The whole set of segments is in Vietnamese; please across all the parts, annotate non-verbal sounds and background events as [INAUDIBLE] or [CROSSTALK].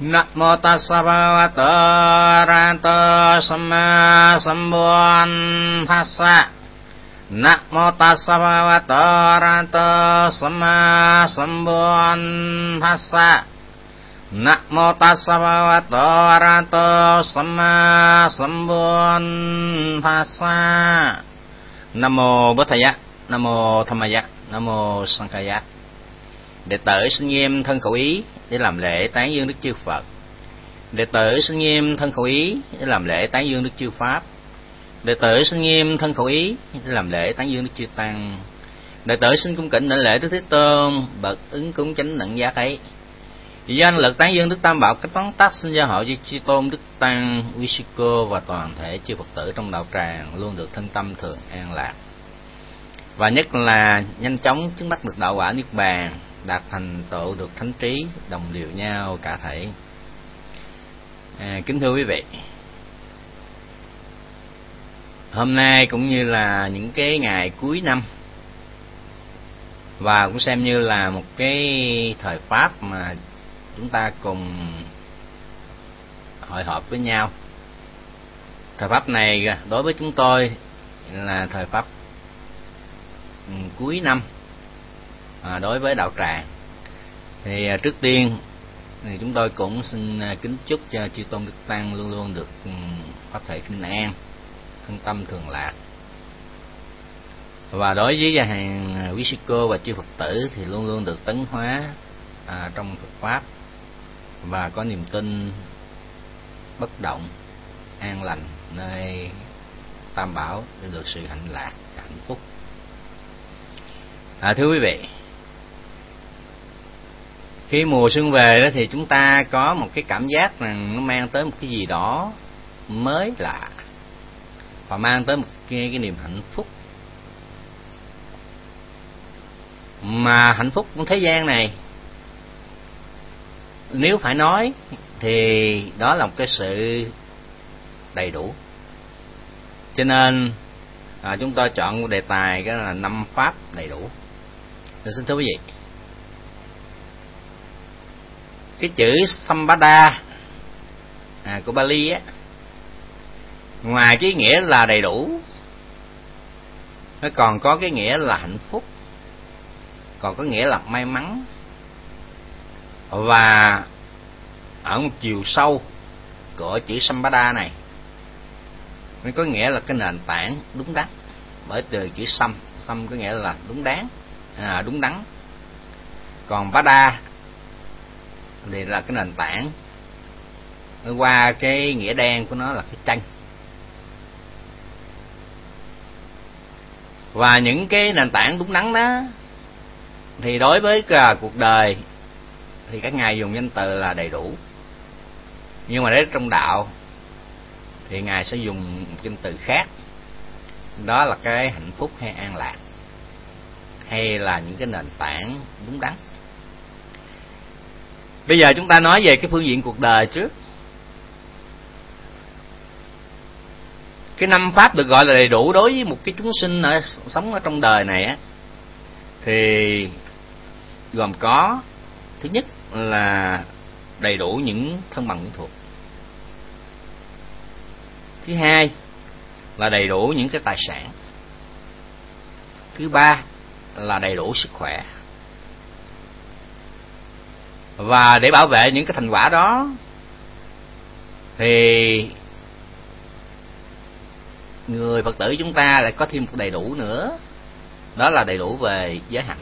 นะโมตัสสะภะวะโตอะระหะโตสัมมาสัมพุทธัสสะนะโมตัสสะภะวะโตอะระหะโตสัมมาสัมพุทธัสสะนะโมตัสสะภะวะโตอะระหะโตสัมมาสัมพุทธัสสะนะโมพุทธยะนะโมธรรมยะนะโมสังฆะ đệ tử xin nghiêm thân khẩu ý để làm lễ tán dương đức chư Phật. Đệ tử xin nghiêm thân khẩu ý để làm lễ tán dương đức chư Pháp. Đệ tử xin nghiêm thân khẩu ý để làm lễ tán dương đức chư Tăng. Đệ tử xin cung kính đảnh lễ Đức Thế Tôn, bậc ứng cúng chánh đẳng giác ấy. Danh lực tán dương Đức Tam Bảo cách toán tác xin gia hộ cho chư Tôn Đức Tăng, Vishiko và toàn thể chư Phật tử trong đạo tràng luôn được thân tâm thường an lạc. Và nhất là nhanh chóng chứng bắt được đạo quả Niết Bàn đạt thành tựu được thánh trí đồng đều nhau cả thể. À, kính thưa quý vị hôm nay cũng như là những cái ngày cuối năm và cũng xem như là một cái thời pháp mà chúng ta cùng hội họp với nhau. Thời pháp này đối với chúng tôi là thời pháp ừ, cuối năm à, đối với đạo tràng. Thì à, trước tiên thì chúng tôi cũng xin à, kính chúc cho chư tôn đức tăng luôn luôn được ừ, pháp thể kinh an thân tâm thường lạc. Và đối với gia hàng à, quý sư cô và chư phật tử thì luôn luôn được tấn hóa à, trong Phật pháp. Và có niềm tin bất động an lành nơi tam bảo để được sự hạnh lạc hạnh phúc. À, thưa quý vị khi mùa xuân về đó thì chúng ta có một cái cảm giác rằng nó mang tới một cái gì đó mới lạ và mang tới một cái, cái niềm hạnh phúc. Mà hạnh phúc của thế gian này nếu phải nói thì đó là một cái sự đầy đủ. Cho nên à, chúng tôi chọn đề tài cái là năm pháp đầy đủ. Tôi xin thưa quý vị cái chữ sampada à, của Bali á ngoài cái nghĩa là đầy đủ nó còn có cái nghĩa là hạnh phúc còn có nghĩa là may mắn. Và ở một chiều sâu của chữ sampada này nó có nghĩa là cái nền tảng đúng đắn bởi từ chữ sam sam có nghĩa là đúng đáng à, đúng đắn. Còn bada thì là cái nền tảng. Qua cái nghĩa đen của nó là cái tranh. Và những cái nền tảng đúng đắn đó, thì đối với cả cuộc đời, thì các ngài dùng danh từ là đầy đủ. Nhưng mà đấy trong đạo, thì ngài sẽ dùng một danh từ khác. Đó là cái hạnh phúc hay an lạc, hay là những cái nền tảng đúng đắn bây giờ chúng ta nói về cái phương diện cuộc đời trước. Cái năm pháp được gọi là đầy đủ đối với một cái chúng sinh ở, sống ở trong đời này á, thì gồm có, thứ nhất là đầy đủ những thân bằng những thuộc thứ hai là đầy đủ những cái tài sản. Thứ ba là đầy đủ sức khỏe và để bảo vệ những cái thành quả đó thì người phật tử chúng ta lại có thêm một đầy đủ nữa. Đó là đầy đủ về giới hạnh.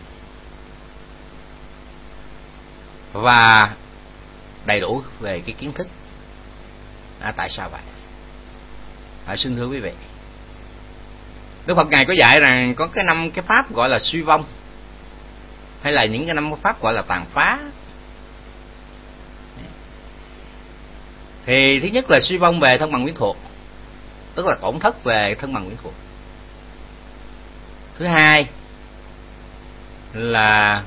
Và đầy đủ về cái kiến thức. À, tại sao vậy? À, xin thưa quý vị. Đức phật ngài có dạy rằng có cái năm cái pháp gọi là suy vong hay là những cái năm cái pháp gọi là tàn phá. Thì thứ nhất là suy vong về thân bằng quyến thuộc tức là tổn thất về thân bằng quyến thuộc. Thứ hai là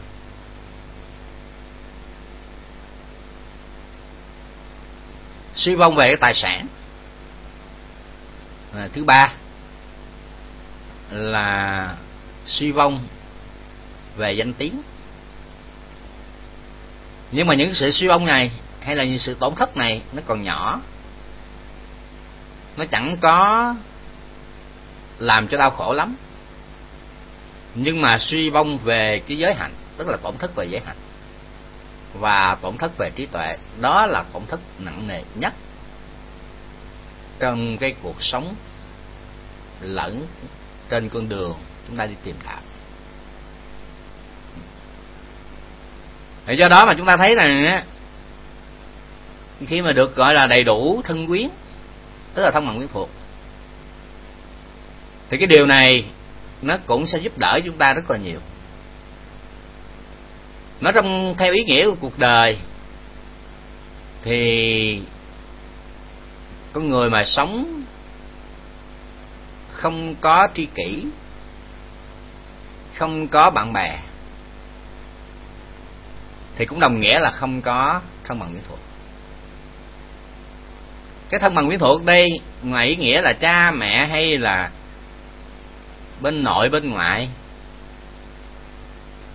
suy vong về cái tài sản. À, thứ ba là suy vong về danh tiếng. Nhưng mà những sự suy vong này hay là những sự tổn thất này nó còn nhỏ. Nó chẳng có làm cho đau khổ lắm. Nhưng mà suy vong về cái giới hạnh, tức là tổn thất về giới hạnh và tổn thất về trí tuệ, đó là tổn thất nặng nề nhất trong cái cuộc sống lẫn trên con đường chúng ta đi tìm đạo do đó mà chúng ta thấy rằng khi mà được gọi là đầy đủ thân quyến, tức là thân bằng quyến thuộc, thì cái điều này nó cũng sẽ giúp đỡ chúng ta rất là nhiều. Nó trong theo ý nghĩa của cuộc đời, thì con người mà sống không có tri kỷ, không có bạn bè, thì cũng đồng nghĩa là không có thân bằng quyến thuộc cái thân bằng quyến thuộc đây ngoài ý nghĩa là cha mẹ hay là bên nội bên ngoại.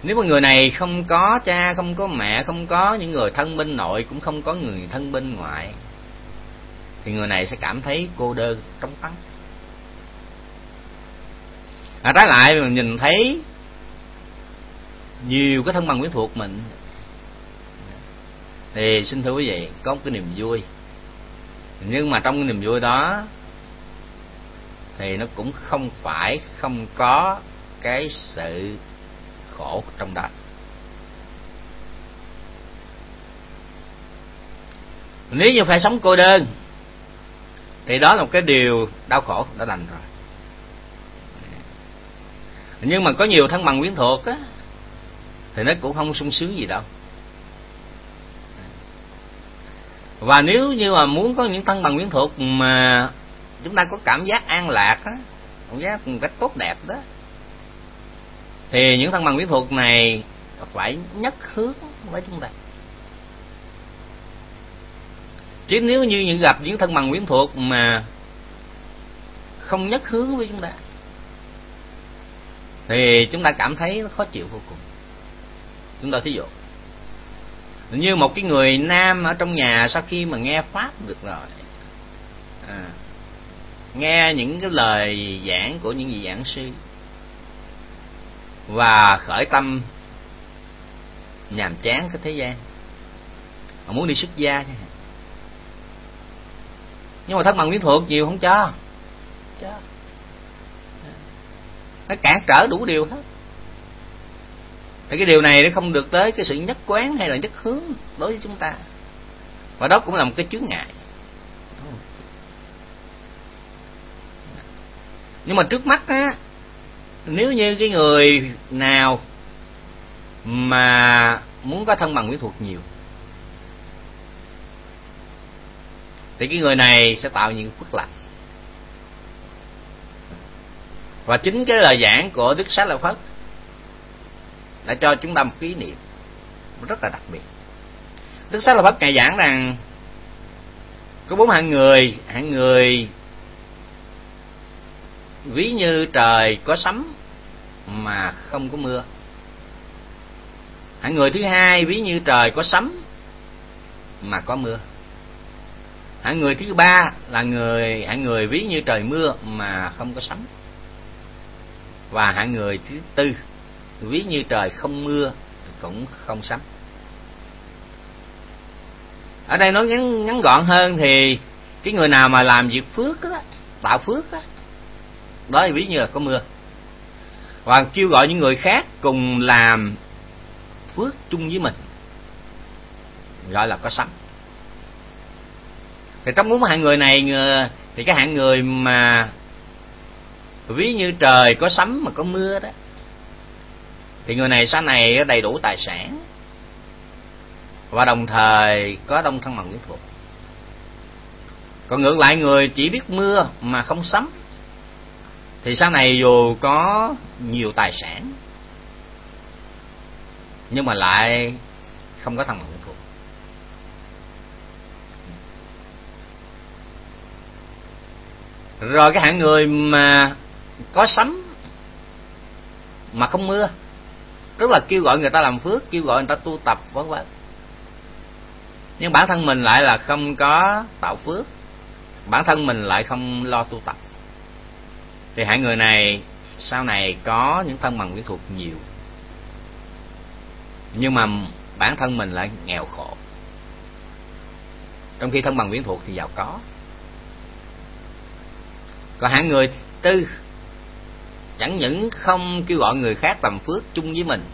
Nếu mà người này không có cha không có mẹ không có những người thân bên nội cũng không có người thân bên ngoại thì người này sẽ cảm thấy cô đơn trống vắng. À, trái lại mình nhìn thấy nhiều cái thân bằng quyến thuộc mình. Thì xin thưa quý vị có một cái niềm vui nhưng mà trong cái niềm vui đó thì nó cũng không phải không có cái sự khổ trong đó. Nếu như phải sống cô đơn thì đó là một cái điều đau khổ đã đành rồi. Nhưng mà có nhiều thân bằng quyến thuộc á, thì nó cũng không sung sướng gì đâu. Và nếu như mà muốn có những thân bằng quyến thuộc mà chúng ta có cảm giác an lạc á, cảm giác một cách tốt đẹp đó, thì những thân bằng quyến thuộc này phải nhất hướng với chúng ta. Chứ nếu như những gặp những thân bằng quyến thuộc mà không nhất hướng với chúng ta, thì chúng ta cảm thấy nó khó chịu vô cùng. Chúng ta thí dụ như một cái người nam ở trong nhà sau khi mà nghe pháp được rồi. À, nghe những cái lời giảng của những vị giảng sư. Và khởi tâm nhàm chán cái thế gian. Họ muốn đi xuất gia chứ. Nhưng mà thất bằng quyến thuộc nhiều không cho? Cho. Nó cản trở đủ điều hết thì cái điều này nó không được tới cái sự nhất quán hay là nhất hướng đối với chúng ta. Và đó cũng là một cái chướng ngại. Nhưng mà trước mắt á, nếu như cái người nào mà muốn có thân bằng quyến thuộc nhiều, thì cái người này sẽ tạo những phước lành và chính cái lời giảng của đức sách là phất đã cho chúng ta một kỷ niệm rất là đặc biệt. Đức sát lợi phất ngài giảng rằng, có bốn hạng người hạng người ví như trời có sấm mà không có mưa. Hạng người thứ hai ví như trời có sấm mà có mưa. Hạng người thứ ba là người, hạng người ví như trời mưa mà không có sấm. Và hạng người thứ tư ví như trời không mưa cũng không sấm ở đây nói ngắn ngắn gọn hơn thì cái người nào mà làm việc phước đó tạo phước đó đó thì ví như là có mưa. Và kêu gọi những người khác cùng làm phước chung với mình, gọi là có sấm thì trong bốn hạng người này ờ, thì cái hạng người mà ví như trời có sấm mà có mưa đó thì người này sau này đầy đủ tài sản. Và đồng thời có đông thân bằng quyến thuộc còn ngược lại người chỉ biết mưa mà không sấm thì sau này dù có nhiều tài sản, nhưng mà lại không có thân bằng quyến thuộc rồi cái hạng người mà có sấm mà không mưa tức là kêu gọi người ta làm phước, kêu gọi người ta tu tập, vân vân. Nhưng bản thân mình lại là không có tạo phước. Bản thân mình lại không lo tu tập. Thì hạng người này, sau này có những thân bằng quyến thuộc nhiều. Nhưng mà bản thân mình lại nghèo khổ. Trong khi thân bằng quyến thuộc thì giàu có. Còn hạng người tư chẳng những không kêu gọi người khác làm phước chung với mình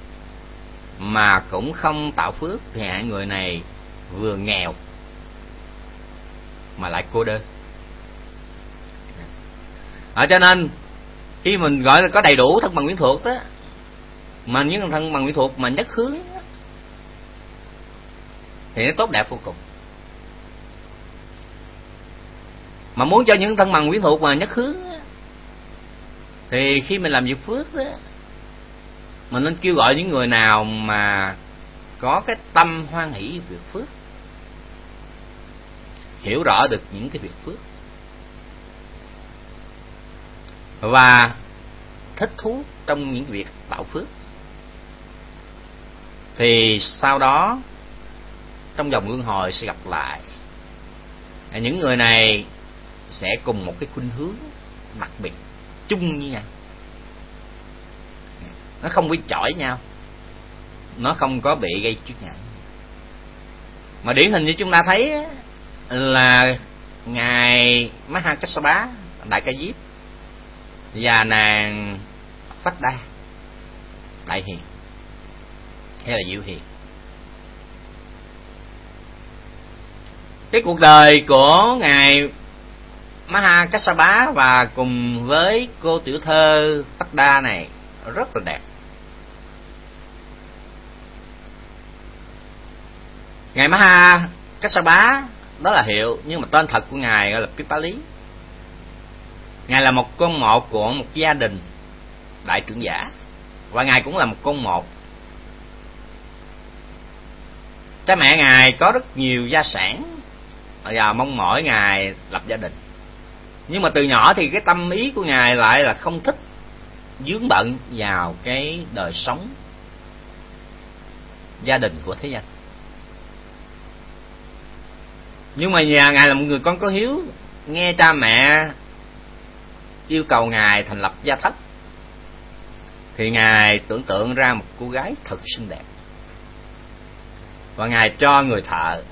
mà cũng không tạo phước thì hại người này vừa nghèo mà lại cô đơn. Ở cho nên khi mình gọi là có đầy đủ thân bằng quyến thuộc đó mà những thân bằng quyến thuộc mà nhất hướng đó, thì nó tốt đẹp vô cùng. Mà muốn cho những thân bằng quyến thuộc mà nhất hướng đó, thì khi mình làm việc phước đó mình nên kêu gọi những người nào mà có cái tâm hoan hỷ việc phước, hiểu rõ được những cái việc phước, và thích thú trong những việc tạo phước, thì sau đó trong dòng luân hồi sẽ gặp lại. Những người này sẽ cùng một cái khuynh hướng đặc biệt chung như nhau nó không bị chọi nhau. Nó không có bị gây chướng ngại. Mà điển hình như chúng ta thấy là ngài Mahakassapa đại ca diếp và nàng phách đa, đại hiền. Hay là diệu hiền. Cái cuộc đời của ngài Maha Kassapa và cùng với cô tiểu thơ Bách Đa này, rất là đẹp. Ngài Maha Kassapa đó là hiệu, nhưng mà tên thật của ngài gọi là Pipali. Ngài là một con một của một gia đình đại trưởng giả, và ngài cũng là một con một. Cha mẹ ngài có rất nhiều gia sản, và mong mỏi ngài lập gia đình nhưng mà từ nhỏ thì cái tâm ý của ngài lại là không thích dướng bận vào cái đời sống gia đình của thế gian. Nhưng mà nhà ngài là một người con có hiếu, nghe cha mẹ yêu cầu ngài thành lập gia thất, thì ngài tưởng tượng ra một cô gái thật xinh đẹp. Và ngài cho người thợ,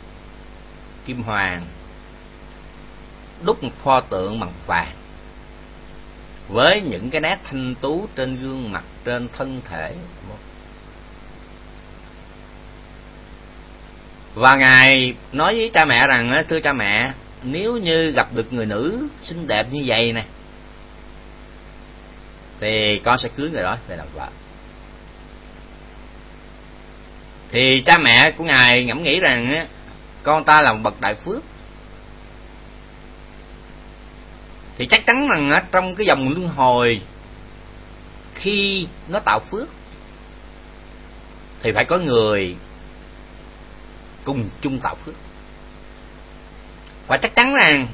kim hoàng đúc một pho tượng bằng vàng, với những cái nét thanh tú trên gương mặt, trên thân thể. Và ngài nói với cha mẹ rằng thưa cha mẹ, nếu như gặp được người nữ xinh đẹp như vậy nè, thì con sẽ cưới người đó về làm vợ. Thì cha mẹ của ngài ngẫm nghĩ rằng con ta là một bậc đại phước thì chắc chắn rằng trong cái dòng luân hồi khi nó tạo phước thì phải có người cùng chung tạo phước. Và chắc chắn rằng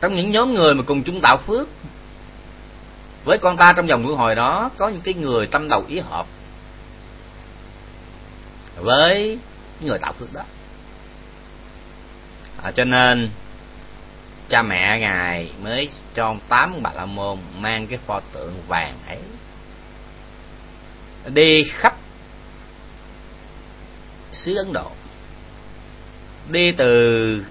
trong những nhóm người mà cùng chung tạo phước với con ta trong dòng luân hồi đó có những cái người tâm đầu ý hợp với người tạo phước đó. À, cho nên cha mẹ ngài mới cho tám bà la môn mang cái pho tượng vàng ấy. Đi khắp xứ ấn độ. Đi từ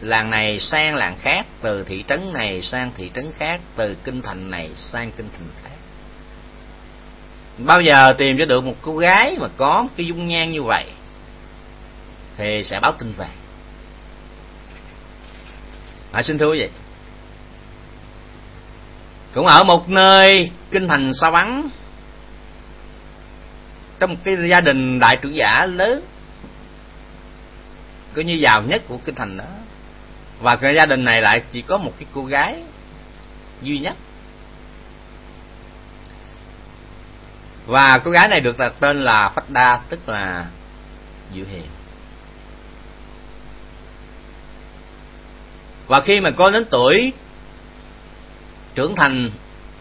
làng này sang làng khác, từ thị trấn này sang thị trấn khác, từ kinh thành này sang kinh thành khác. Bao giờ tìm cho được một cô gái mà có cái dung nhan như vậy, thì sẽ báo tin về à, xin thưa quý vị. Cũng ở một nơi kinh thành sa bắn trong một cái gia đình đại trưởng giả lớn coi như giàu nhất của kinh thành đó. Và cái gia đình này lại chỉ có một cái cô gái duy nhất. Và cô gái này được đặt tên là phách đa tức là diệu hiền. Và khi mà cô đến tuổi trưởng thành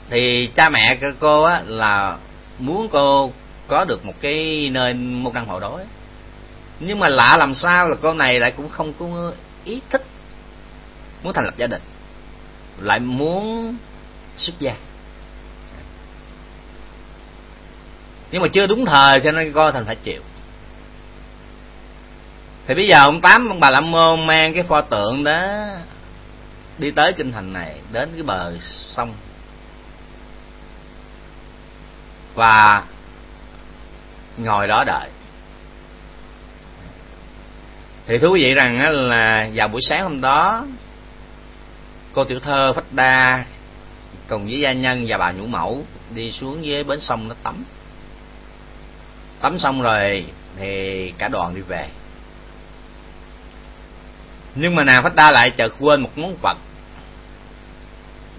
thì cha mẹ của cô á, là muốn cô có được một cái nơi một căn hộ đó. Nhưng mà lạ làm sao là cô này lại cũng không có ý thích muốn thành lập gia đình. Lại muốn xuất gia. Nhưng mà chưa đúng thời cho nên coi thành phải chịu. Thì bây giờ ông tám ông bà lâm môn mang cái pho tượng đó đi tới kinh thành này, đến cái bờ sông. Và ngồi đó đợi. Thì thú vị rằng là vào buổi sáng hôm đó, cô tiểu thơ phách đa cùng với gia nhân và bà nhũ mẫu đi xuống dưới bến sông nó tắm. Tắm xong rồi thì cả đoàn đi về nhưng mà nàng phách đa lại chợt quên một món vật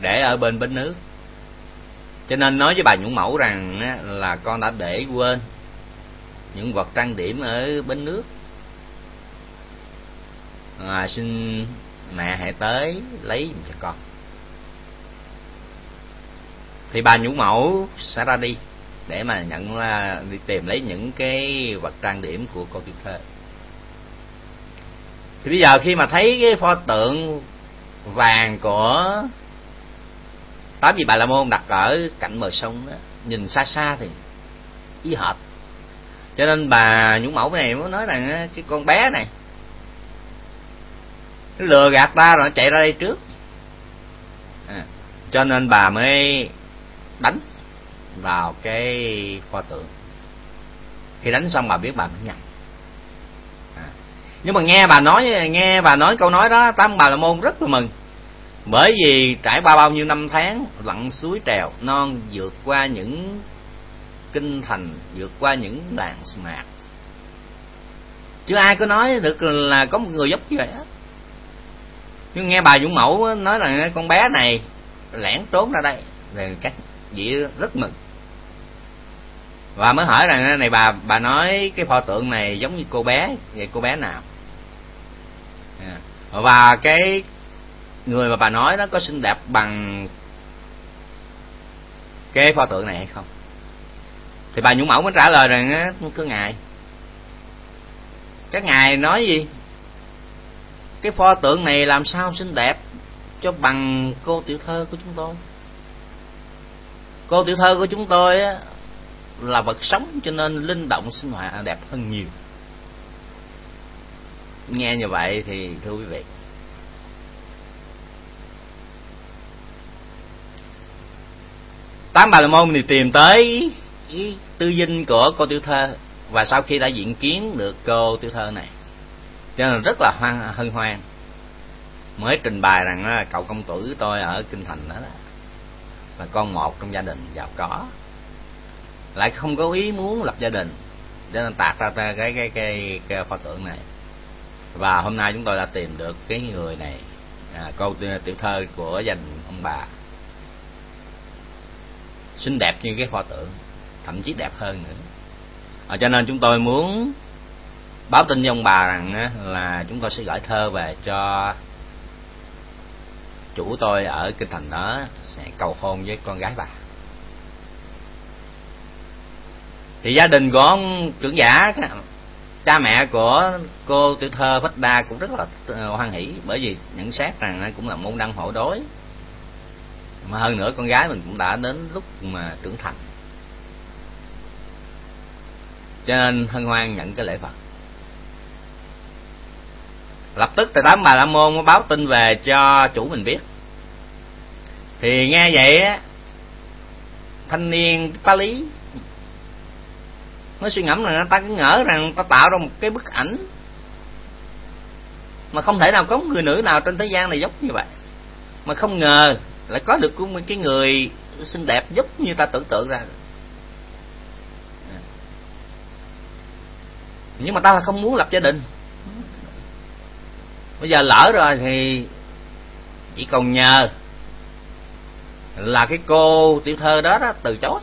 để ở bên bến nước. Cho nên nói với bà nhũ mẫu rằng là con đã để quên những vật trang điểm ở bến nước. À, xin mẹ hãy tới lấy cho con. Thì bà nhũ mẫu sẽ ra đi để mà nhận là đi tìm lấy những cái vật trang điểm của cô tiểu thơ thì bây giờ khi mà thấy cái pho tượng vàng của tám vị bà la môn đặt ở cạnh bờ sông đó nhìn xa xa thì ý hợp. Cho nên bà nhũng mẫu này mới nói rằng cái con bé này nó lừa gạt ta rồi nó chạy ra đây trước. À, cho nên bà mới đánh vào cái pho tượng. Khi đánh xong bà biết bà mới nhầm nhưng mà nghe bà nói, nghe bà nói câu nói đó tám bà la môn rất là mừng. Bởi vì trải qua bao nhiêu năm tháng, lặn suối trèo, non vượt qua những kinh thành, vượt qua những làng mạc. Chứ ai có nói được là có một người giúp như vậy hết nhưng nghe bà dũng mẫu nói là con bé này lẻn trốn ra đây, thì các vị rất mừng. Và mới hỏi rằng này, bà bà nói cái pho tượng này giống như cô bé, vậy cô bé nào? À. và cái người mà bà nói nó có xinh đẹp bằng cái pho tượng này hay không? Thì bà nhũ mẫu mới trả lời rằng cứ ngài các ngài nói gì? Cái pho tượng này làm sao xinh đẹp cho bằng cô tiểu thơ của chúng tôi? Cô tiểu thơ của chúng tôi á, là vật sống cho nên linh động sinh hoạt đẹp hơn nhiều nghe như vậy thì thưa quý vị. Tám bà la môn thì tìm tới tư dinh của cô tiểu thơ và sau khi đã diện kiến được cô tiểu thơ này cho nên rất là hoan hân hoan. Mới trình bày rằng cậu công tử tôi ở kinh thành đó là con một trong gia đình giàu có. Lại không có ý muốn lập gia đình cho nên tạc ra cái cái cái, cái, cái pho tượng này và hôm nay chúng tôi đã tìm được cái người này à, câu tiểu thơ của dành ông bà. Xinh đẹp như cái pho tượng thậm chí đẹp hơn nữa. À, cho nên chúng tôi muốn báo tin với ông bà rằng là chúng tôi sẽ gửi thơ về cho chủ tôi ở kinh thành đó sẽ cầu hôn với con gái bà. Thì gia đình của ông trưởng giả cha mẹ của cô tiểu thơ Bách đa cũng rất là ờ, hoan hỷ bởi vì nhận xét rằng cũng là môn đăng hộ đối. Mà hơn nữa con gái mình cũng đã đến lúc mà trưởng thành. Cho nên hân hoan nhận cái lễ vật lập tức thầy tám bà la môn mới báo tin về cho chủ mình biết. Thì nghe vậy á, thanh niên pa lý mới suy ngẫm là ta cứ ngỡ rằng ta tạo ra một cái bức ảnh. Mà không thể nào có người nữ nào trên thế gian này giống như vậy. Mà không ngờ lại có được một cái người xinh đẹp giúp như ta tưởng tượng ra. Nhưng mà ta không muốn lập gia đình. Bây giờ lỡ rồi thì chỉ còn nhờ là cái cô tiểu thơ đó đó từ chối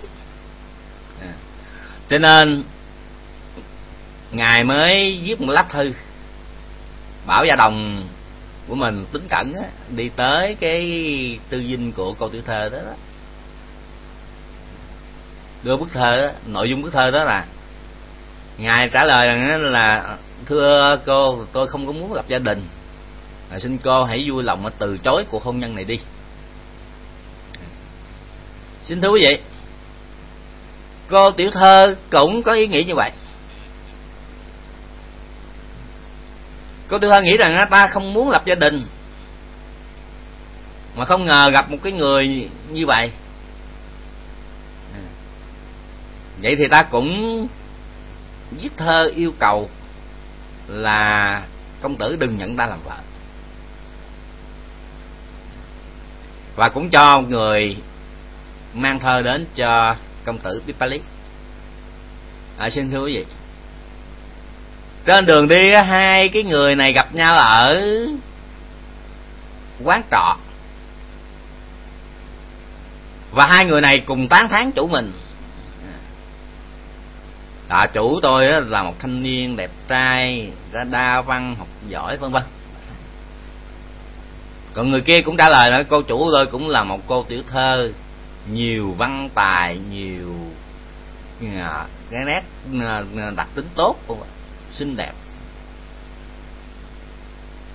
cho nên ngài mới viết một lá thư bảo gia đồng của mình tính cẩn á, đi tới cái tư dinh của câu tiểu thơ đó, đó. đưa bức thơ đó, nội dung bức thơ đó là ngài trả lời rằng là thưa cô tôi không có muốn lập gia đình à, xin cô hãy vui lòng mà từ chối cuộc hôn nhân này đi xin thưa quý vị cô tiểu thơ cũng có ý nghĩ như vậy. Cô tiểu thơ nghĩ rằng ta không muốn lập gia đình, mà không ngờ gặp một cái người như vậy. Vậy thì ta cũng viết thơ yêu cầu là công tử đừng nhận ta làm vợ. Và cũng cho người mang thơ đến cho công tử Pipali. À, xin thưa quý vị. Trên đường đi hai cái người này gặp nhau ở quán trọ. Và hai người này cùng tán thán chủ mình. À, chủ tôi là một thanh niên đẹp trai đa văn học giỏi vân vân. Còn người kia cũng trả lời là cô chủ tôi cũng là một cô tiểu thơ nhiều văn tài, nhiều cái nét ờ, ờ, đặc tính tốt xinh đẹp.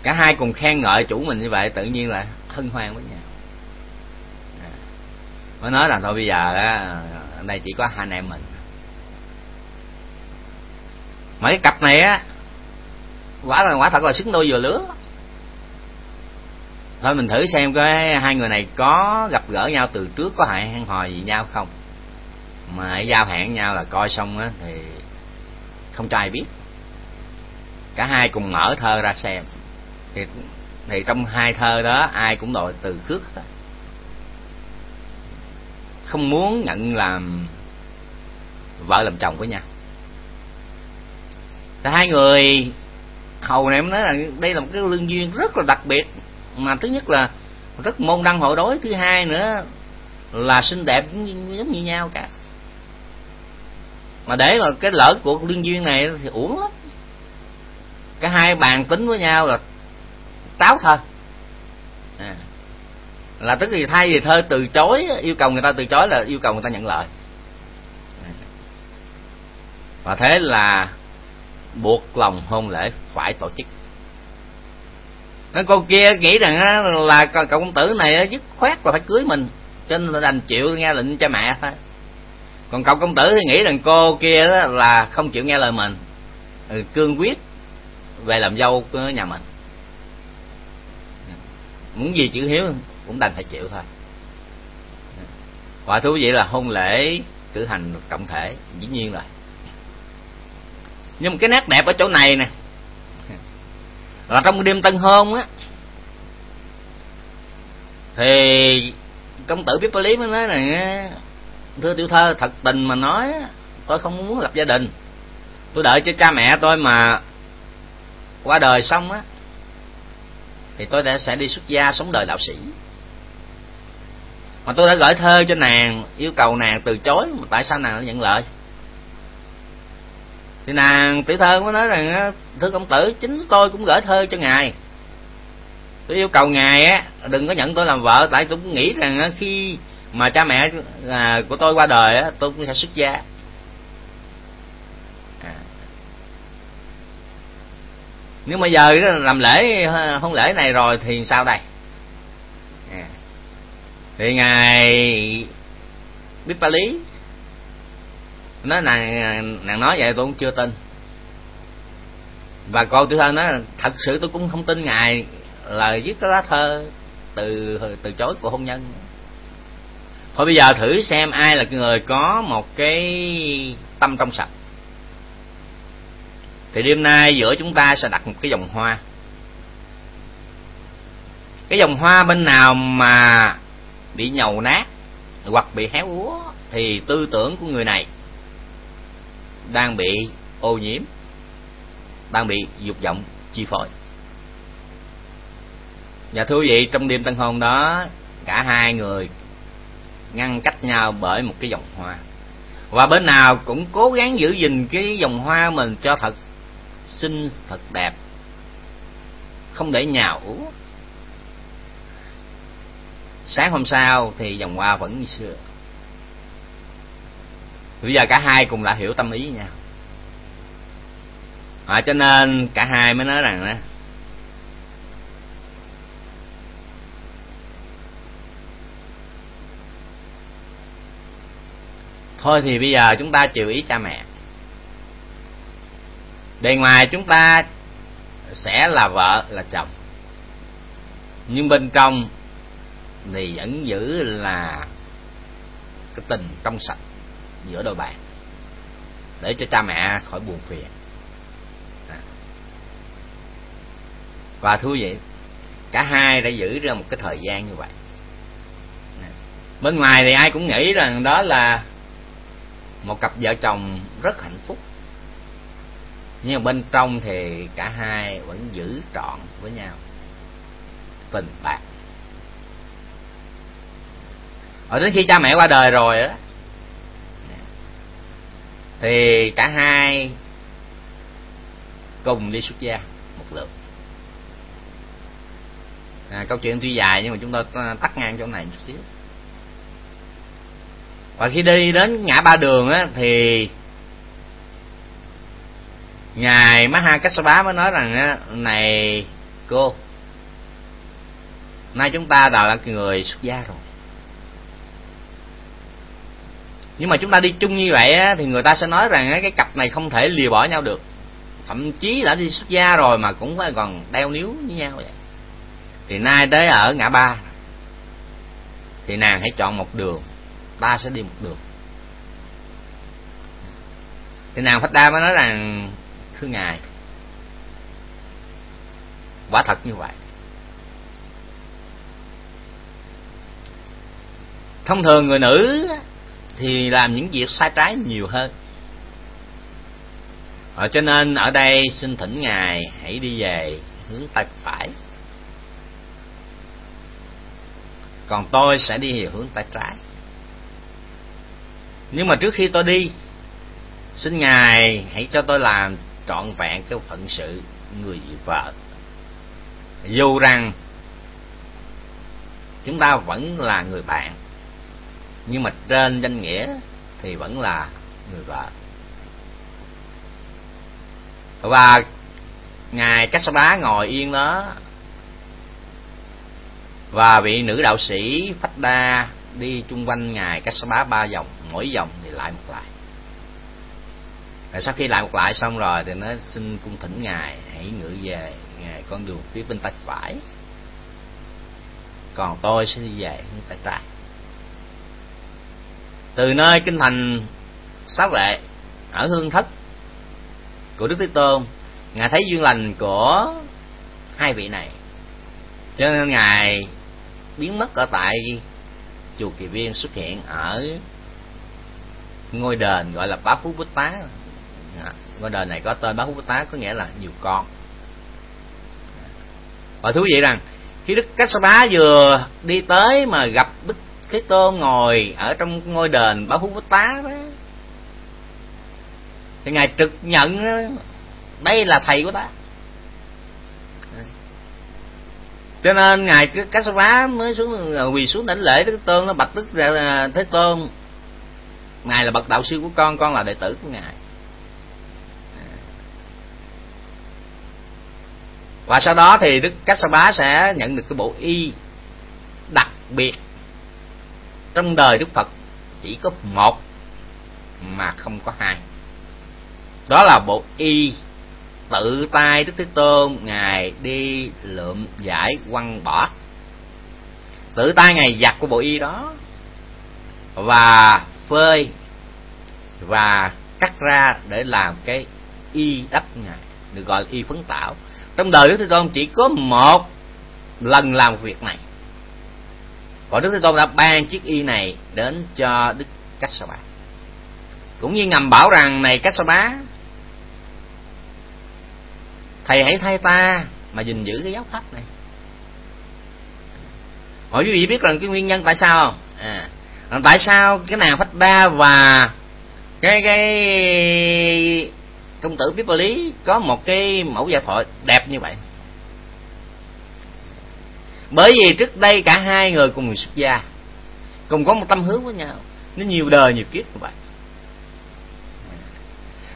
Cả hai cùng khen ngợi chủ mình như vậy, tự nhiên là hân hoan với nhau. À. Mới nói là thôi bây giờ á đây chỉ có hai anh em mình. Mà cái cặp này á, quả là, quả thật là xứng đôi vừa lứa thôi mình thử xem cái hai người này có gặp gỡ nhau từ trước có hại hẹn hò gì nhau không? Mà giao hẹn nhau là coi xong á thì không trai biết. Cả hai cùng mở thơ ra xem. Thì thì trong hai thơ đó ai cũng đòi từ khước không muốn nhận làm vợ làm chồng với nhau. Thì hai người, hầu này em nói là đây là một cái lương duyên rất là đặc biệt mà thứ nhất là rất môn đăng hội đối, thứ hai nữa là xinh đẹp cũng giống như nhau cả. Mà để mà cái lỡ của liên duyên này thì uổng lắm. Cái hai bàn tính với nhau là táo thôi à. là tức thì thay vì thơ từ chối, yêu cầu người ta từ chối là yêu cầu người ta nhận lời. Và thế là buộc lòng hôn lễ phải tổ chức cái cô kia nghĩ rằng là cậu công tử này dứt khoát là phải cưới mình. Cho nên đành chịu nghe lệnh cha mẹ thôi. Còn cậu công tử thì nghĩ rằng cô kia là không chịu nghe lời mình. Ừ, cương quyết về làm dâu của nhà mình. Muốn gì chữ hiếu cũng đành phải chịu thôi. Và thú vị là hôn lễ cử hành cộng thể, dĩ nhiên rồi. Nhưng mà cái nét đẹp ở chỗ này nè là trong đêm tân hôn á, thì công tử biết lý mới nói này thưa tiểu thơ, thật tình mà nói tôi không muốn lập gia đình. Tôi đợi cho cha mẹ tôi mà qua đời xong á, thì tôi đã sẽ đi xuất gia sống đời đạo sĩ. Mà tôi đã gửi thơ cho nàng, yêu cầu nàng từ chối, mà tại sao nàng lại nhận lời? Thì nàng tiểu thơ mới nói rằng ờ, thưa công tử, chính tôi cũng gửi thơ cho ngài. Tôi yêu cầu ngài á, đừng có nhận tôi làm vợ, tại tôi cũng nghĩ rằng ờ, khi mà cha mẹ à, của tôi qua đời á, tôi cũng sẽ xuất gia. À. Nếu mà giờ làm lễ ờ, hôn lễ này rồi thì sao đây? À. Thì ngài biết ba lý nói nàng nàng nói vậy tôi cũng chưa tin. Và cô tiểu thân nói, thật sự tôi cũng không tin ngài lời viết cái lá thơ từ từ chối của hôn nhân. Thôi bây giờ thử xem ai là người có một cái tâm trong sạch. Thì đêm nay giữa chúng ta sẽ đặt một cái dòng hoa. Cái dòng hoa bên nào mà bị nhầu nát hoặc bị héo úa thì tư tưởng của người này đang bị ô nhiễm, đang bị dục vọng chi phối. Và thú vị, trong đêm tân hôn đó, cả hai người ngăn cách nhau bởi một cái dòng hoa. Và bên nào cũng cố gắng giữ gìn cái dòng hoa mình cho thật xinh, thật đẹp. Không để nhào úa. Sáng hôm sau thì dòng hoa vẫn như xưa bây giờ cả hai cùng là hiểu tâm ý nhau. À, cho nên cả hai mới nói rằng đó thôi thì bây giờ chúng ta chịu ý cha mẹ. Bề ngoài chúng ta sẽ là vợ là chồng. Nhưng bên trong thì vẫn giữ là cái tình trong sạch giữa đôi bạn để cho cha mẹ khỏi buồn phiền. À. Và thưa vậy cả hai đã giữ ra một cái thời gian như vậy. À. Bên ngoài thì ai cũng nghĩ rằng đó là một cặp vợ chồng rất hạnh phúc. Nhưng mà bên trong thì cả hai vẫn giữ trọn với nhau tình bạn. Ở đến khi cha mẹ qua đời rồi á thì cả hai cùng đi xuất gia một lượt. À, câu chuyện tuy dài nhưng mà chúng tôi à, tắt ngang chỗ này chút xíu. Và khi đi đến ngã ba đường á thì ngài Maha Kassapa mới nói rằng á này cô nay chúng ta đã là người xuất gia rồi. Nhưng mà chúng ta đi chung như vậy á, thì người ta sẽ nói rằng á, cái cặp này không thể lìa bỏ nhau được. Thậm chí đã đi xuất gia rồi mà cũng phải còn đeo níu với nhau vậy. Thì nay tới ở ngã ba. Thì nàng hãy chọn một đường ta sẽ đi một đường. Thì nàng phát đa mới nói rằng thưa ngài quả thật như vậy. Thông thường người nữ thì làm những việc sai trái nhiều hơn. Ở cho nên ở đây xin thỉnh ngài hãy đi về hướng tay phải. Còn tôi sẽ đi về hướng tay trái. Nhưng mà trước khi tôi đi, xin ngài hãy cho tôi làm trọn vẹn cái phận sự người vợ. Dù rằng chúng ta vẫn là người bạn nhưng mà trên danh nghĩa thì vẫn là người vợ. Và ngài cách bá ngồi yên đó. Và vị nữ đạo sĩ phách đa đi chung quanh ngài cách bá ba vòng, mỗi vòng thì lại một lại. Rồi sau khi lại một lại xong rồi thì nó xin cung thỉnh ngài hãy ngự về ngài con đường phía bên tay phải. Còn tôi sẽ đi về hướng tay trái từ nơi kinh thành sáu lệ ở hương thất, của đức thế tôn, ngài thấy duyên lành của hai vị này. Cho nên ngài biến mất ở tại chùa kỳ viên xuất hiện ở ngôi đền gọi là bá phú bích tá. Dạ, ngôi đền này có tên bá phú bích tá, có nghĩa là nhiều con. Và thú vị rằng, khi đức cách sa bá vừa đi tới mà gặp thế tôn ngồi ở trong ngôi đền bá phú bút tá đó. Thì ngài trực nhận, đây là thầy của ta. Cho nên ngài cách sa bá mới xuống à, quỳ xuống đảnh lễ thế tôn, nó bạch tức ra à, thế tôn, ngài là bậc đạo sư của con con là đệ tử của ngài. Và sau đó thì đức cách sa bá sẽ nhận được cái bộ y đặc biệt trong đời đức phật, chỉ có một mà không có hai. Đó là bộ y, tự tay đức thế tôn, ngài đi lượm giải quăng bỏ. Tự tay ngài giặt của bộ y đó, và phơi, và cắt ra để làm cái y đắp ngài, được gọi là y phấn tạo. Trong đời đức thế tôn chỉ có một lần làm việc này và đức thế tôn đã ban chiếc y này đến cho đức cách sa bá cũng như ngầm bảo rằng này cách sa bá thầy hãy thay ta mà gìn giữ cái giáo pháp này. Hỏi quý vị biết rằng cái nguyên nhân tại sao không? À, tại sao cái nàng phách đa và cái cái công tử biết lý có một cái mẫu gia thoại đẹp như vậy? Bởi vì trước đây cả hai người cùng xuất gia cùng có một tâm hướng với nhau. Nó nhiều đời nhiều kiếp như vậy.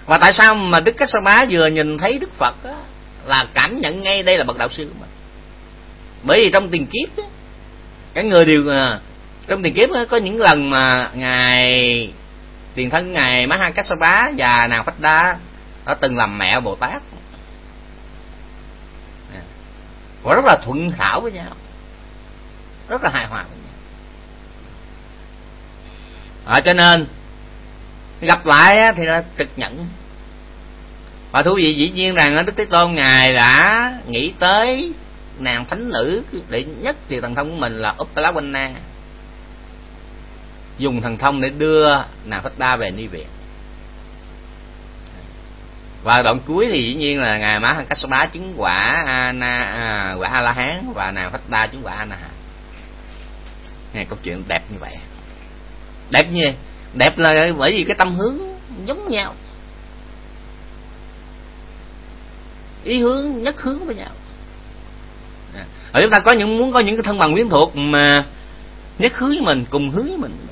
Và tại sao mà đức cách sa bá vừa nhìn thấy đức phật đó, là cảm nhận ngay đây là bậc đạo sư của mình? Bởi vì trong tiền kiếp đó, cái người đều à, trong tiền kiếp đó, có những lần mà ngài tiền thân ngài má ha cách sa bá và nàng Phách Đa đã từng làm mẹ Bồ Tát. À, và rất là thuận thảo với nhau rất là hài hòa. Ở à, cho nên gặp lại thì là trực nhận và thú vị dĩ nhiên rằng đức thế tôn ngài đã nghĩ tới nàng thánh nữ đệ nhất thì thần thông của mình là Uppalawanna dùng thần thông để đưa nàng Phách Đa về ni viện và đoạn cuối thì dĩ nhiên là ngài má cách số bá chứng quả na à, quả a la hán và nàng phách đa chứng quả a na hán nghe câu chuyện đẹp như vậy. Đẹp như vậy đẹp là bởi vì cái tâm hướng giống nhau. Ý hướng, nhất hướng với nhau. Ở chúng ta có những, muốn có những cái thân bằng quyến thuộc mà nhất hướng với mình, cùng hướng với mình.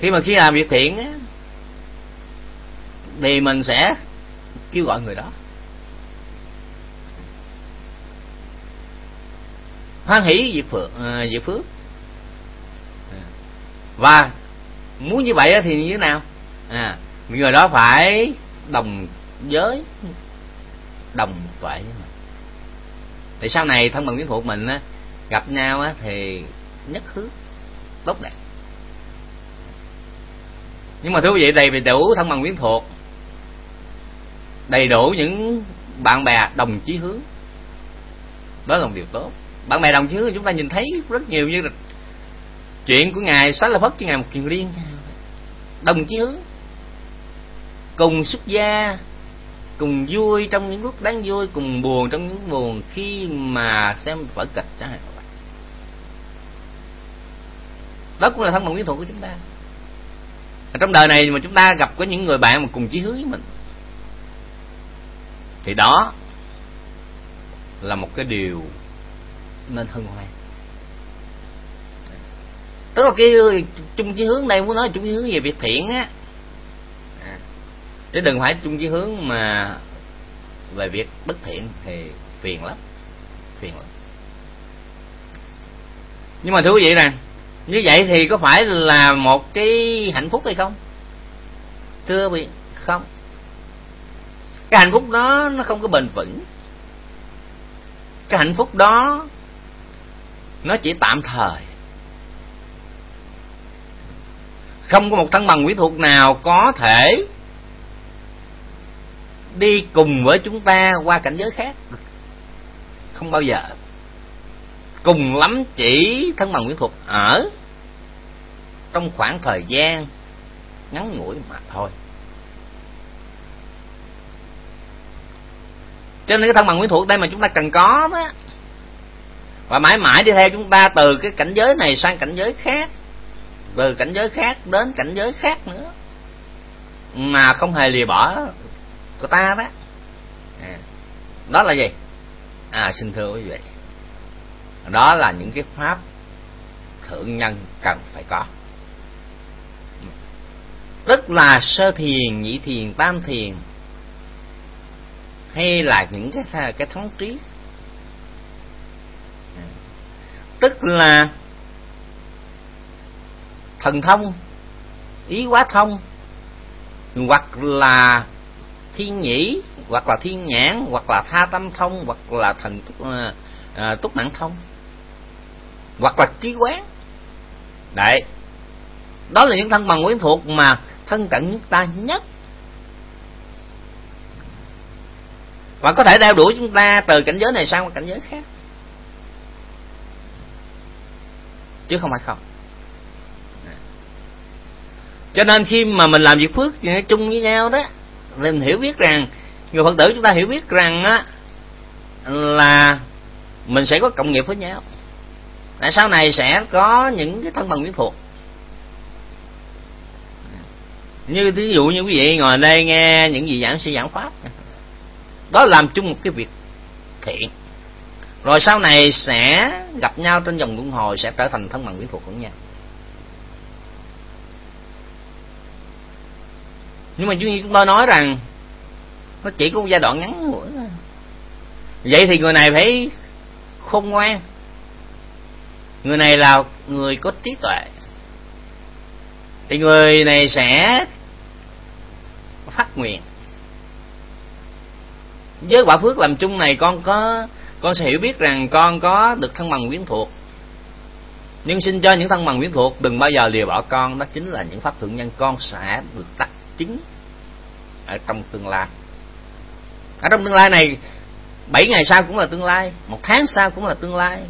Khi mà khi làm việc thiện á, thì mình sẽ kêu gọi người đó. Hoan hỷ diệt à, phước à, diệt phước. Và muốn như vậy thì như thế nào? À, người đó phải đồng giới đồng tuệ với mình. Thì sau này thân bằng quyến thuộc mình á, gặp nhau á, thì nhất hướng tốt đẹp. Nhưng mà thưa quý vị đầy đủ thân bằng quyến thuộc đầy đủ những bạn bè đồng chí hướng đó là một điều tốt bạn bè đồng chí chúng ta nhìn thấy rất nhiều như là chuyện của ngài xá là phất với ngài một chuyện riêng đồng chí hướng cùng xuất gia, cùng vui trong những lúc đáng vui, cùng buồn trong những buồn khi mà xem vở kịch chẳng hạn đó cũng là thân mật quyến thuật của chúng ta. Trong đời này mà chúng ta gặp có những người bạn mà cùng chí hướng với mình, thì đó là một cái điều nên hân hoan tức là cái chung chí hướng đây muốn nói chung chí hướng về việc thiện á. À, chứ đừng phải chung chí hướng mà về việc bất thiện thì phiền lắm phiền lắm. Nhưng mà thú vị nè, như vậy thì có phải là một cái hạnh phúc hay không? Thưa quý vị, không. Cái hạnh phúc đó nó không có bền vững. Cái hạnh phúc đó nó chỉ tạm thời. Không có một thân bằng quý thuộc nào có thể đi cùng với chúng ta qua cảnh giới khác. Không bao giờ. Cùng lắm chỉ thân bằng quyến thuộc ở trong khoảng thời gian ngắn ngủi mà thôi. Cho nên cái thân bằng quyến thuộc đây mà chúng ta cần có đó và mãi mãi đi theo chúng ta từ cái cảnh giới này sang cảnh giới khác. Từ cảnh giới khác đến cảnh giới khác nữa. Mà không hề lìa bỏ của ta đó. À, đó là gì? À xin thưa quý vị. Đó là những cái pháp thượng nhân cần phải có. Tức là sơ thiền nhị thiền tam thiền hay là những cái cái thống trí. Tức là thần thông ý quá thông hoặc là thiên nhĩ hoặc là thiên nhãn hoặc là tha tâm thông hoặc là thần túc, à, à túc mạng thông hoặc là trí quán. Đấy. Đó là những thân bằng quyến thuộc mà thân cận chúng ta nhất. Và có thể đeo đuổi chúng ta từ cảnh giới này sang cảnh giới khác. Chứ không phải không. Cho nên khi mà mình làm việc phước chung với nhau đó. Mình hiểu biết rằng, người phật tử chúng ta hiểu biết rằng á, là mình sẽ có cộng nghiệp với nhau. Tại sau này sẽ có những cái thân bằng quyến thuộc. Như thí dụ như quý vị ngồi đây nghe những gì giảng sư giảng pháp. Đó làm chung một cái việc thiện rồi sau này sẽ gặp nhau trên dòng luân hồi, sẽ trở thành thân bằng quyến thuộc của nhau. Nhưng mà như chúng tôi nói rằng, nó chỉ có một giai đoạn ngắn nữa thôi. Vậy thì người này phải khôn ngoan. Người này là người có trí tuệ. Thì người này sẽ phát nguyện. Với quả phước làm chung này, con có con sẽ hiểu biết rằng con có được thân bằng quyến thuộc. Nhưng xin cho những thân bằng quyến thuộc đừng bao giờ lìa bỏ con. Đó chính là những pháp thượng nhân con sẽ được đắc chứng ở trong tương lai. Ở trong tương lai này, bảy ngày sau cũng là tương lai, một tháng sau cũng là tương lai,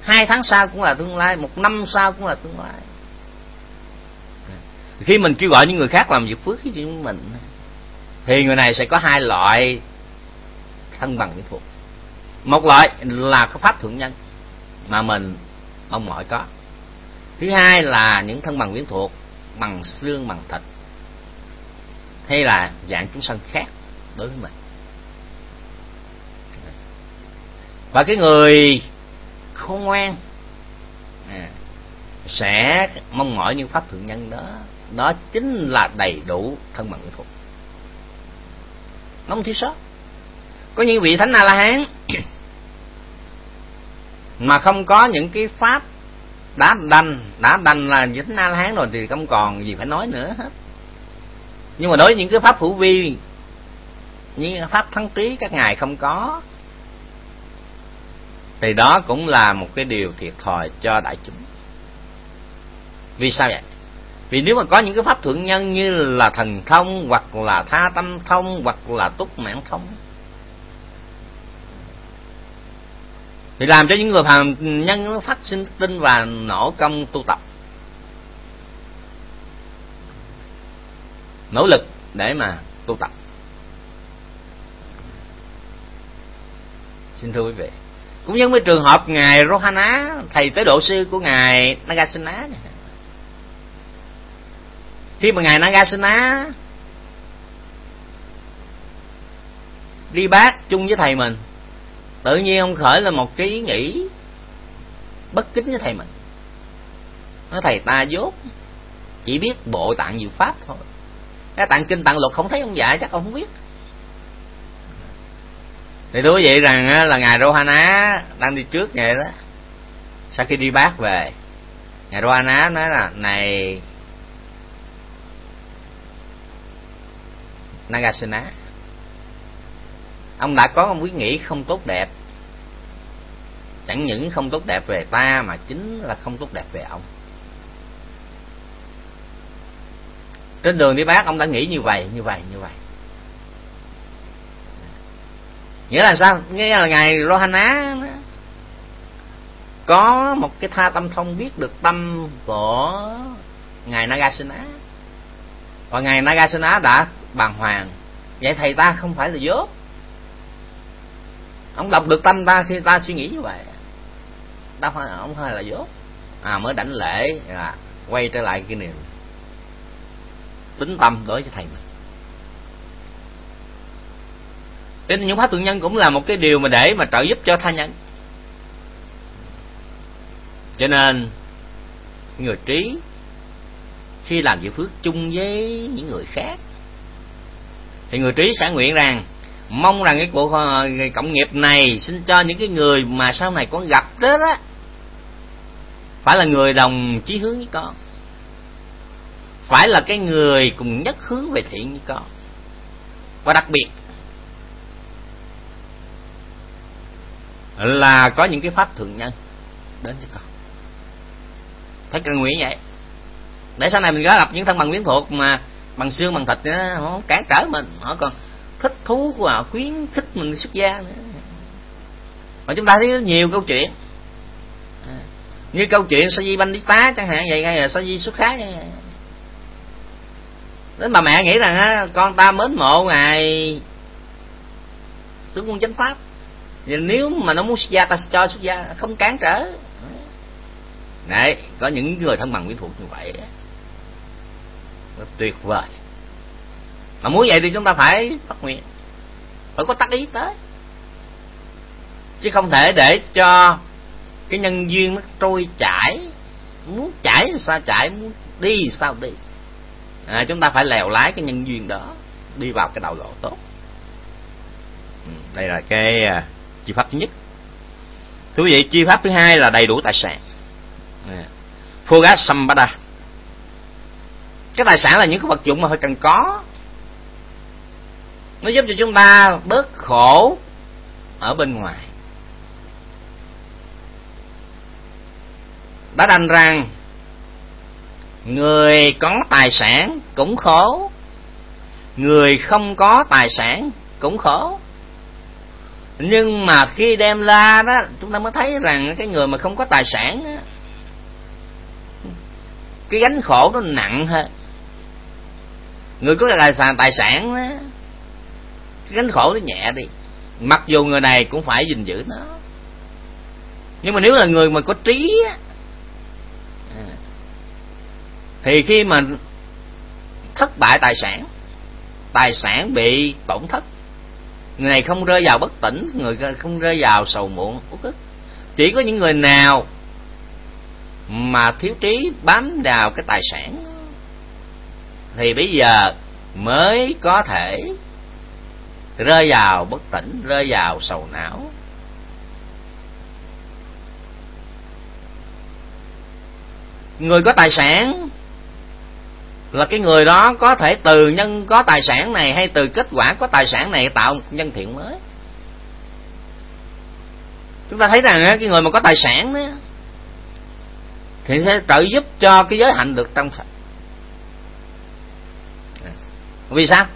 hai tháng sau cũng là tương lai, một năm sau cũng là tương lai. Khi mình kêu gọi những người khác làm việc phước với chúng mình, thì người này sẽ có hai loại thân bằng với thuộc. Một loại là cái pháp thượng nhân mà mình mong mỏi có. Thứ hai là những thân bằng quyến thuộc bằng xương bằng thịt. Hay là dạng chúng sanh khác đối với mình. Và cái người khôn ngoan à, sẽ mong mỏi những pháp thượng nhân đó. Đó chính là đầy đủ thân bằng kỹ thuộc. Nó không thiếu sót có những vị thánh a la hán [COUGHS] mà không có những cái pháp đã đành đã đành là thánh a la hán rồi thì không còn gì phải nói nữa hết. Nhưng mà đối với những cái pháp hữu vi, những pháp thắng trí các ngài không có, thì đó cũng là một cái điều thiệt thòi cho đại chúng. Vì sao vậy? Vì nếu mà có những cái pháp thượng nhân như là thần thông hoặc là tha tâm thông hoặc là túc mạng thông thì làm cho những người phàm nhân nó phát sinh tin và nổ công tu tập. Nỗ lực để mà tu tập. Xin thưa quý vị, cũng giống với trường hợp ngài Rohana, thầy tế độ sư của ngài Nagasena khi mà ngài Nagasena đi bác chung với thầy mình tự nhiên ông khởi là một cái ý nghĩ bất kính với thầy mình. Nói, thầy ta dốt, chỉ biết bộ tạng diệu pháp thôi. Cái tạng kinh, tạng luật không thấy ông dạy chắc ông không biết. Thì thú vị rằng là ngài Rohana đang đi trước vậy đó. Sau khi đi bác về, ngài Rohana nói là, này, Nagasena ông đã có một ý nghĩ không tốt đẹp. Chẳng những không tốt đẹp về ta mà chính là không tốt đẹp về ông. Trên đường đi bác, ông đã nghĩ như vậy như vậy như vậy. Nghĩa là sao? Nghĩa là ngài Rohana có một cái tha tâm thông biết được tâm của ngài Nagasena. Và ngài Nagasena đã bàng hoàng. Vậy thầy ta không phải là dốt ông đọc được tâm ta khi ta suy nghĩ như vậy. Ta phải ông hơi là dốt. À mới đảnh lễ là quay trở lại cái niềm tính tâm đối với thầy mình. Cho nên những pháp thượng nhân cũng là một cái điều mà để mà trợ giúp cho tha nhân cho nên, người trí khi làm việc phước chung với những người khác, thì người trí sẽ nguyện rằng mong rằng cái cuộc ờ, cộng nghiệp này xin cho những cái người mà sau này con gặp đó đó, phải là người đồng chí hướng với con. Phải là cái người cùng nhất hướng về thiện với con. Và đặc biệt là có những cái pháp thượng nhân đến cho con. Phải cần nguyện vậy. Để sau này mình có gặp những thân bằng quyến thuộc mà bằng xương, bằng thịt, nó cản trở mình. Họ còn thích thú và khuyến khích mình xuất gia nữa. Mà chúng ta thấy nhiều câu chuyện. À, như câu chuyện sa di banh đi tá chẳng hạn vậy hay là sa di xuất khá vậy đến bà mẹ nghĩ rằng con ta mến mộ ngài tướng quân chánh pháp. Thì nếu mà nó muốn xuất gia ta sẽ cho xuất gia không cản trở. Đấy, có những người thân bằng quyến thuộc như vậy đó. tuyệt vời mà muốn vậy thì chúng ta phải phát nguyện. Phải có tác ý tới. Chứ không thể để cho cái nhân duyên nó trôi chảy. Muốn chảy sao chảy muốn đi sao đi. À, chúng ta phải lèo lái cái nhân duyên đó đi vào cái đạo lộ tốt. Ừ, đây là cái à, chi pháp thứ nhất. Thưa vị chi pháp thứ hai là đầy đủ tài sản. À, Phô Phogat Sampada cái tài sản là những cái vật dụng mà phải cần có nó giúp cho chúng ta bớt khổ ở bên ngoài. Đã đành rằng người có tài sản cũng khổ người không có tài sản cũng khổ. Nhưng mà khi đem ra đó chúng ta mới thấy rằng cái người mà không có tài sản đó, cái gánh khổ nó nặng hơn. Người có tài sản tài sản đó, cái gánh khổ nó nhẹ đi. Mặc dù người này cũng phải gìn giữ nó. Nhưng mà nếu là người mà có trí á à, thì khi mà thất bại tài sản tài sản bị tổn thất, người này không rơi vào bất tỉnh, người không rơi vào sầu muộn, uất ức. Chỉ có những người nào mà thiếu trí bám vào cái tài sản thì bây giờ mới có thể rơi vào bất tỉnh, rơi vào sầu não. Người có tài sản là cái người đó có thể từ nhân có tài sản này hay từ kết quả có tài sản này tạo một nhân thiện mới. Chúng ta thấy rằng cái người mà có tài sản đó thì sẽ trợ giúp cho cái giới hạnh được trong sạch vì sao?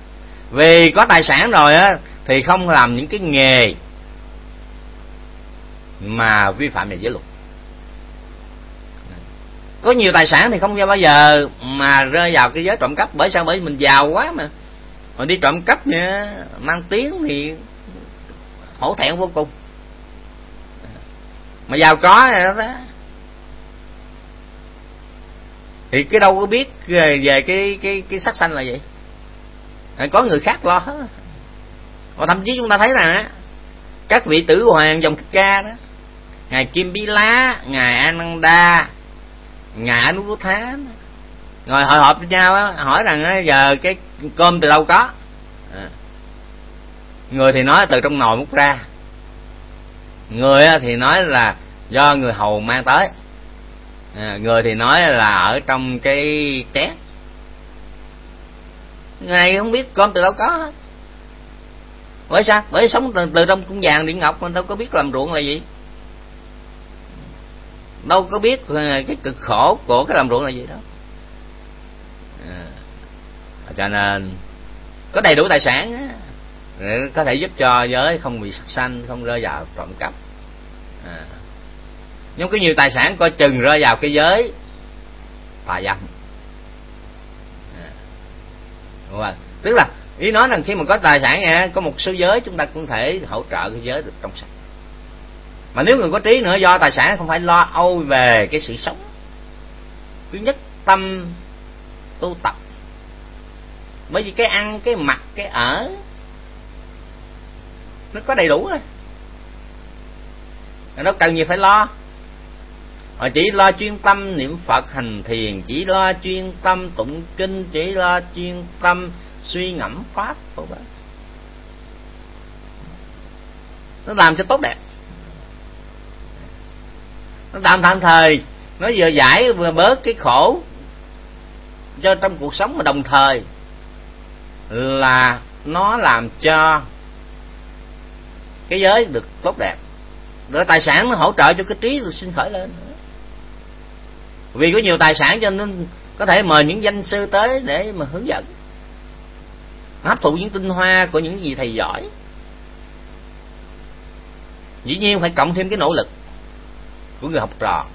Vì có tài sản rồi á, thì không làm những cái nghề mà vi phạm về giới luật. Có nhiều tài sản thì không bao giờ mà rơi vào cái giới trộm cắp, bởi sao? Bởi mình giàu quá mà. Mà đi trộm cắp nữa mang tiếng thì hổ thẹn vô cùng. Mà giàu có rồi đó thì cái đâu có biết về cái cái cái sắc xanh là vậy có người khác lo hết. Và thậm chí chúng ta thấy rằng các vị tử hoàng dòng thích ca đó ngài kim bí lá ngài ananda ngài anuruddha ngồi hội họp với nhau đó, hỏi rằng giờ cái cơm từ đâu có? À, người thì nói từ trong nồi múc ra. Người thì nói là do người hầu mang tới. À, người thì nói là ở trong cái chén ngày không biết cơm từ đâu có hết bởi sao bởi sống từ, từ trong cung vàng điện ngọc mà đâu có biết làm ruộng là gì đâu có biết ờ, cái cực khổ của cái làm ruộng là gì đó? à, cho nên có đầy đủ tài sản á, có thể giúp cho giới không bị sắc sanh không rơi vào trộm cắp à. nhưng có nhiều tài sản coi chừng rơi vào cái giới tà dâm vâng tức là ý nói rằng khi mà có tài sản nha, có một số giới chúng ta cũng thể hỗ trợ cái giới được trong sạch. Mà nếu người có trí nữa, do tài sản không phải lo âu về cái sự sống. Thứ nhất, tâm tu tập. Bởi vì cái ăn, cái mặc, cái ở, nó có đầy đủ rồi. Nó cần gì phải lo họ chỉ lo chuyên tâm niệm phật hành thiền, chỉ lo chuyên tâm tụng kinh, chỉ lo chuyên tâm suy ngẫm pháp nó làm cho tốt đẹp. Nó tạm tạm thời. Nó vừa giải vừa bớt cái khổ cho trong cuộc sống mà đồng thời là nó làm cho cái giới được tốt đẹp. Rồi tài sản nó hỗ trợ cho cái trí được sinh khởi lên vì có nhiều tài sản cho nên có thể mời những danh sư tới để mà hướng dẫn. Hấp thụ những tinh hoa của những gì thầy giỏi. Dĩ nhiên phải cộng thêm cái nỗ lực của người học trò.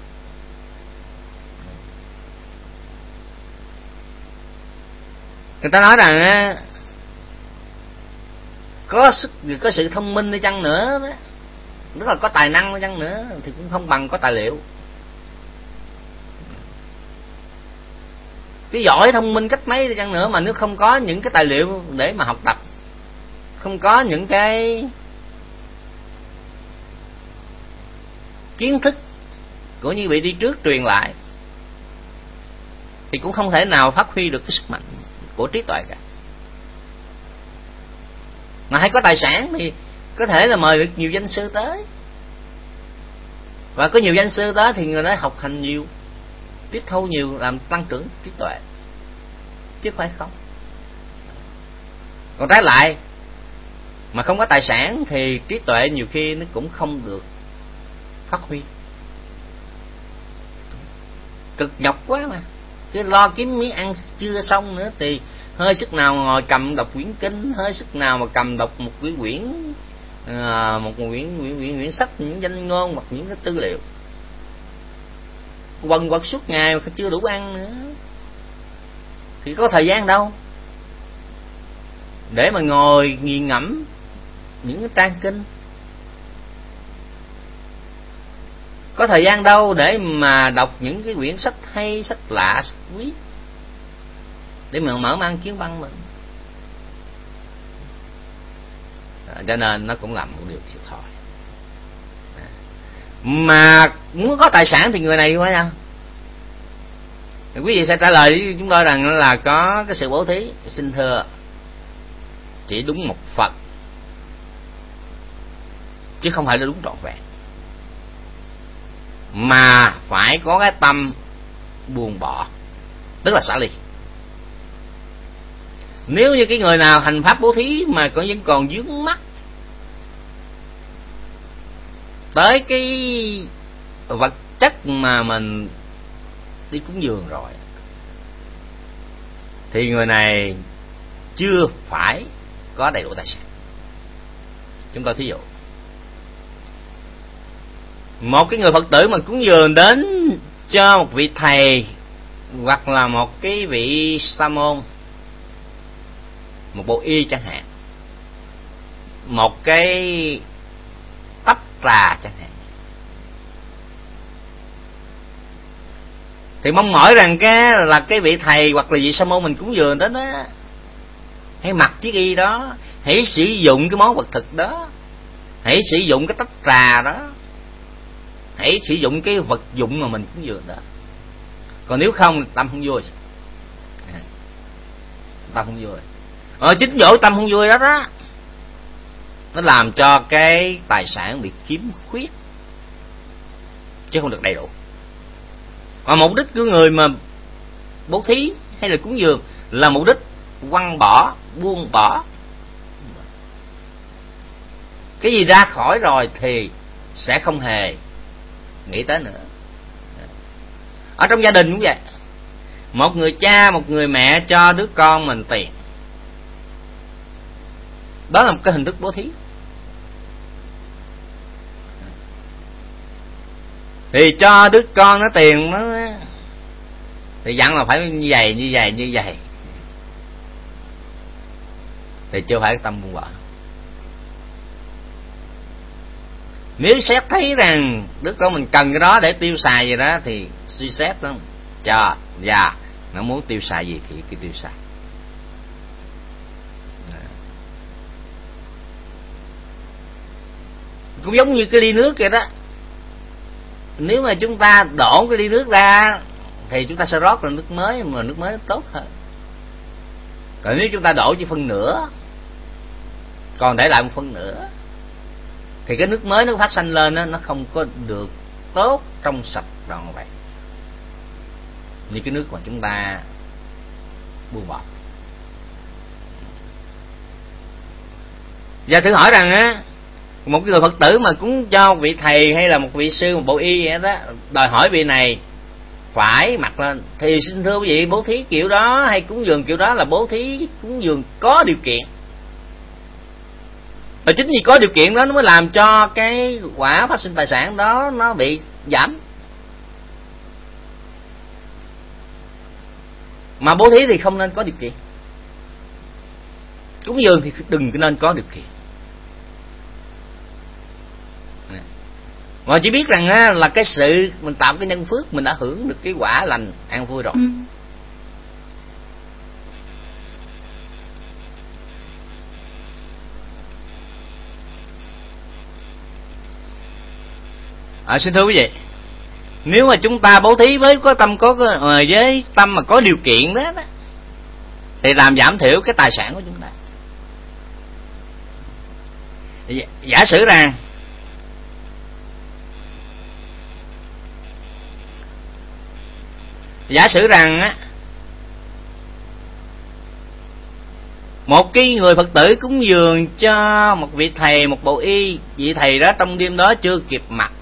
Người ta nói rằng có sức, có sự thông minh đi chăng nữa đó. Rất là có tài năng đi chăng nữa thì cũng không bằng có tài liệu. Cái giỏi thông minh cách mấy đi chăng nữa, mà nếu không có những cái tài liệu để mà học tập, không có những cái kiến thức của những vị đi trước truyền lại, thì cũng không thể nào phát huy được cái sức mạnh của trí tuệ cả. Mà hay có tài sản thì có thể là mời được nhiều danh sư tới. Và có nhiều danh sư tới thì người đó học hành nhiều tiếp thu nhiều làm tăng trưởng trí tuệ. Chứ phải không. Còn trái lại mà không có tài sản thì trí tuệ nhiều khi nó cũng không được phát huy. Cực nhọc quá mà. Cứ lo kiếm miếng ăn chưa xong nữa thì hơi sức nào ngồi cầm đọc quyển kinh hơi sức nào mà cầm đọc một quyển quyển à, một quyển quyển quyển, quyển sách những danh ngôn hoặc những cái tư liệu quần quật suốt ngày mà chưa đủ ăn nữa. Thì có thời gian đâu. Để mà ngồi nghiền ngẫm những cái trang kinh. Có thời gian đâu để mà đọc những cái quyển sách hay, sách lạ, sách quý. Để mà mở mang kiến văn mình à, cho nên nó cũng làm một điều thiệt thòi mà muốn có tài sản thì người này phải nhau. quý vị sẽ trả lời với chúng tôi rằng là có cái sự bố thí, xin thưa. Chỉ đúng một phật chứ không phải là đúng trọn vẹn. Mà phải có cái tâm buông bỏ, tức là xả ly. Nếu như cái người nào hành pháp bố thí mà còn vẫn còn dướng mắt tới cái vật chất mà mình đi cúng dường rồi. Thì người này chưa phải có đầy đủ tài sản. Chúng ta thí dụ, một cái người phật tử mà cúng dường đến cho một vị thầy hoặc là một cái vị sa môn, một bộ y chẳng hạn, một cái trà chẳng hạn. Thì mong mỏi rằng cái là cái vị thầy hoặc là vị sa môn mình cúng dường đến đó, hãy mặc chiếc y đó, hãy sử dụng cái món vật thực đó, hãy sử dụng cái tách trà đó, hãy sử dụng cái vật dụng mà mình cúng dường đó. Còn nếu không, tâm không vui. Tâm không vui. Ở chính chỗ tâm không vui đó đó nó làm cho cái tài sản bị khiếm khuyết, chứ không được đầy đủ. Và mục đích của người mà bố thí hay là cúng dường là mục đích quăng bỏ, buông bỏ. Cái gì ra khỏi rồi thì sẽ không hề nghĩ tới nữa. Ở trong gia đình cũng vậy. Một người cha, một người mẹ cho đứa con mình tiền. Đó là một cái hình thức bố thí. Thì cho đứa con nó tiền nó thì dặn là phải như vậy như vậy như vậy. Thì chưa phải tâm buông bỏ nếu xét thấy rằng đứa con mình cần cái đó để tiêu xài gì đó, thì suy xét đó chờ và nó muốn tiêu xài gì thì cứ tiêu xài. Cũng giống như cái ly nước vậy đó nếu mà chúng ta đổ cái ly nước ra thì chúng ta sẽ rót là nước mới mà nước mới tốt hơn. Còn nếu chúng ta đổ chỉ phân nửa còn để lại một phân nửa thì cái nước mới nó phát sanh lên đó, nó không có được tốt trong sạch trọn vậy như cái nước mà chúng ta buông bỏ. Và thử hỏi rằng á một người phật tử mà cúng cho vị thầy hay là một vị sư, một bộ y vậy đó, đòi hỏi vị này phải mặc lên. Thì xin thưa quý vị, bố thí kiểu đó hay cúng dường kiểu đó là bố thí cúng dường có điều kiện. Và chính vì có điều kiện đó nó mới làm cho cái quả phát sinh tài sản đó nó bị giảm. Mà bố thí thì không nên có điều kiện. Cúng dường thì đừng nên có điều kiện. Mà chỉ biết rằng á, là cái sự mình tạo cái nhân phước mình đã hưởng được cái quả lành an vui rồi ừ. à, xin thưa quý vị nếu mà chúng ta bố thí với có tâm có ờ, với tâm mà có điều kiện đó, đó thì làm giảm thiểu cái tài sản của chúng ta giả sử rằng giả sử rằng á, một cái người phật tử cúng dường cho một vị thầy, một bộ y, vị thầy đó trong đêm đó chưa kịp mặc.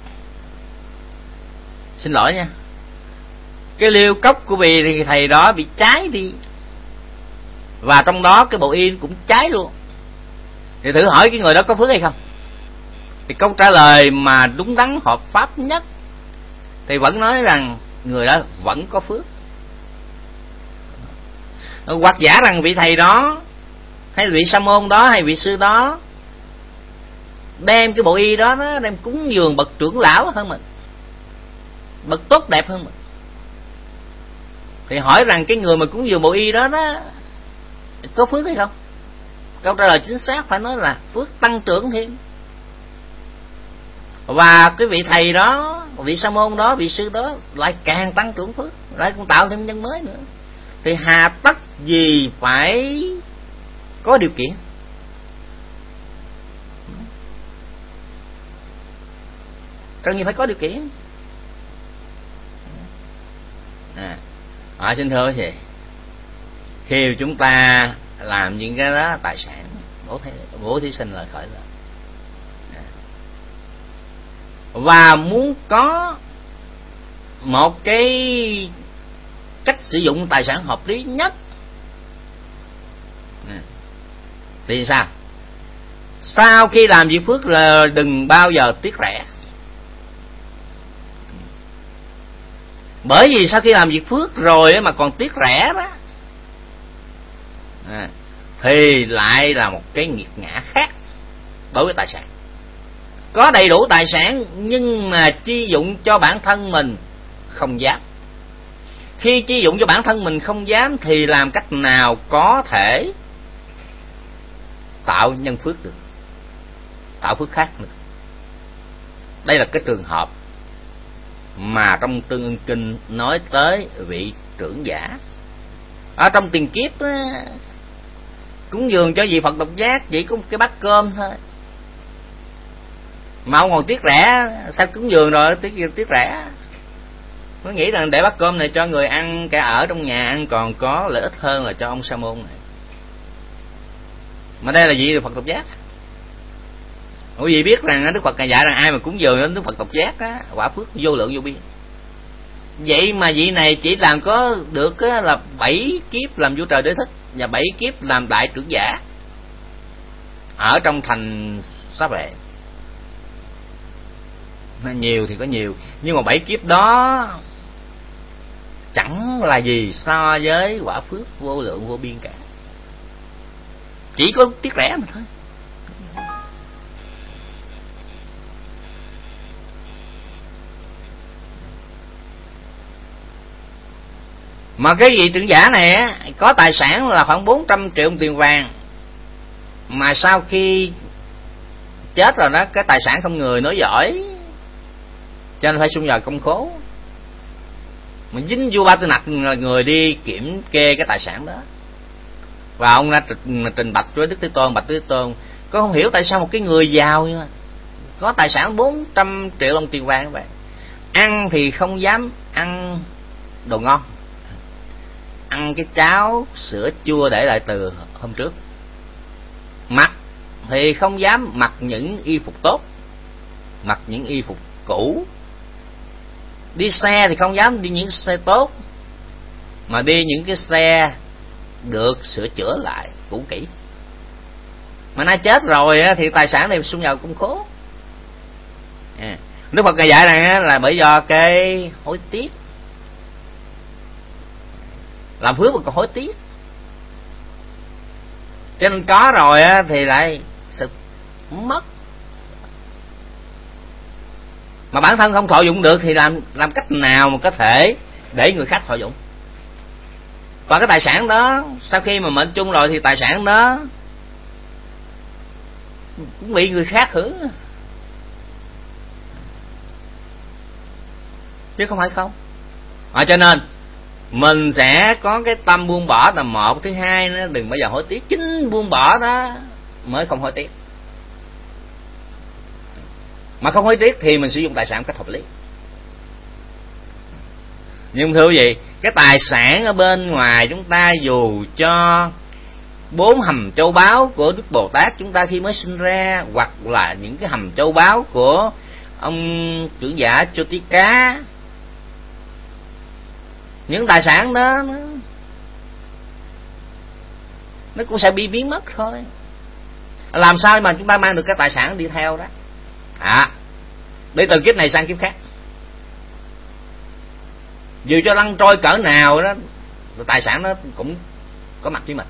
Xin lỗi nha. Cái liêu cốc của vị thầy đó bị cháy đi. Và trong đó cái bộ y cũng cháy luôn. Thì thử hỏi cái người đó có phước hay không? Thì câu trả lời mà đúng đắn hợp pháp nhất thì vẫn nói rằng người đó vẫn có phước. Hoặc giả rằng vị thầy đó, hay vị sa môn đó, hay vị sư đó, đem cái bộ y đó nó đem cúng dường bậc trưởng lão hơn mình, bậc tốt đẹp hơn mình. Thì hỏi rằng cái người mà cúng dường bộ y đó đó, có phước hay không? Câu trả lời chính xác phải nói là phước tăng trưởng thêm và cái vị thầy đó vị sa môn đó vị sư đó lại càng tăng trưởng phước lại cũng tạo thêm nhân mới nữa. Thì hà tất gì phải có điều kiện? Cần gì phải có điều kiện? À, à xin thưa chị khi chúng ta làm những cái đó tài sản bố thí, bố thí sinh là khởi lên à và muốn có một cái cách sử dụng tài sản hợp lý nhất. Thì sao? Sau khi làm việc phước là đừng bao giờ tiếc rẻ. Bởi vì sau khi làm việc phước rồi mà còn tiếc rẻ đó. Thì lại là một cái nghiệt ngã khác đối với tài sản có đầy đủ tài sản nhưng mà chi dụng cho bản thân mình không dám. Khi chi dụng cho bản thân mình không dám thì làm cách nào có thể tạo nhân phước được tạo phước khác được đây là cái trường hợp mà trong tương ưng kinh nói tới vị trưởng giả. Ở trong tiền kiếp á, cúng dường cho vị phật độc giác chỉ có một cái bát cơm thôi mà ông còn tiếc rẻ, sao cúng giường rồi, tiếc tiếc rẻ. Nó nghĩ rằng để bát cơm này cho người ăn cả ở trong nhà ăn còn có lợi ích hơn là cho ông sa môn này. Mà đây là gì là phật Tục giác. Quý vị biết rằng đức phật ngài dạy rằng ai mà cúng dường đến đức phật Tục giác á, quả phước vô lượng vô biên. Vậy mà vị này chỉ làm có được là bảy kiếp làm vua trời đế thích và bảy kiếp làm đại trưởng giả ở trong thành sắp vệ nhiều thì có nhiều. Nhưng mà bảy kiếp đó, chẳng là gì so với quả phước vô lượng, vô biên cả. Chỉ có tiếc rẻ mà thôi. Mà cái vị trưởng giả này á, có tài sản là khoảng 400 triệu tiền vàng. Mà sau khi chết rồi đó, cái tài sản không người nói giỏi cho nên phải xung vào công khố. Mà dính vua ba tư nặc là người đi kiểm kê cái tài sản đó. Và ông ra trình, bạch với đức thế tôn bạch đức thế tôn có không hiểu tại sao một cái người giàu như có tài sản 400 triệu đồng tiền vàng vậy ăn thì không dám ăn đồ ngon ăn cái cháo sữa chua để lại từ hôm trước. Mặc thì không dám mặc những y phục tốt mặc những y phục cũ đi xe thì không dám đi những xe tốt. Mà đi những cái xe được sửa chữa lại, cũ kỹ. Mà nay chết rồi thì tài sản này xung vào cũng khố à, đức phật dạy này là bởi do cái hối tiếc. Làm phước mà còn hối tiếc. Cho nên có rồi thì lại sự mất mà bản thân không thọ dụng được thì làm làm cách nào mà có thể để người khác thọ dụng? Và cái tài sản đó sau khi mà mệnh chung rồi thì tài sản đó cũng bị người khác hưởng. Chứ không phải không? À, cho nên mình sẽ có cái tâm buông bỏ là một thứ hai nó đừng bao giờ hối tiếc. Chính buông bỏ đó mới không hối tiếc mà không hối tiếc thì mình sử dụng tài sản một cách hợp lý. Nhưng thưa quý vị cái tài sản ở bên ngoài chúng ta dù cho bốn hầm châu báu của đức bồ tát chúng ta khi mới sinh ra hoặc là những cái hầm châu báu của ông trưởng giả Chotika những tài sản đó nó, nó cũng sẽ bị biến mất thôi. Làm sao mà chúng ta mang được cái tài sản đi theo đó? À để từ kiếp này sang kiếp khác. Dù cho lăn trôi cỡ nào đó tài sản nó cũng có mặt với mình.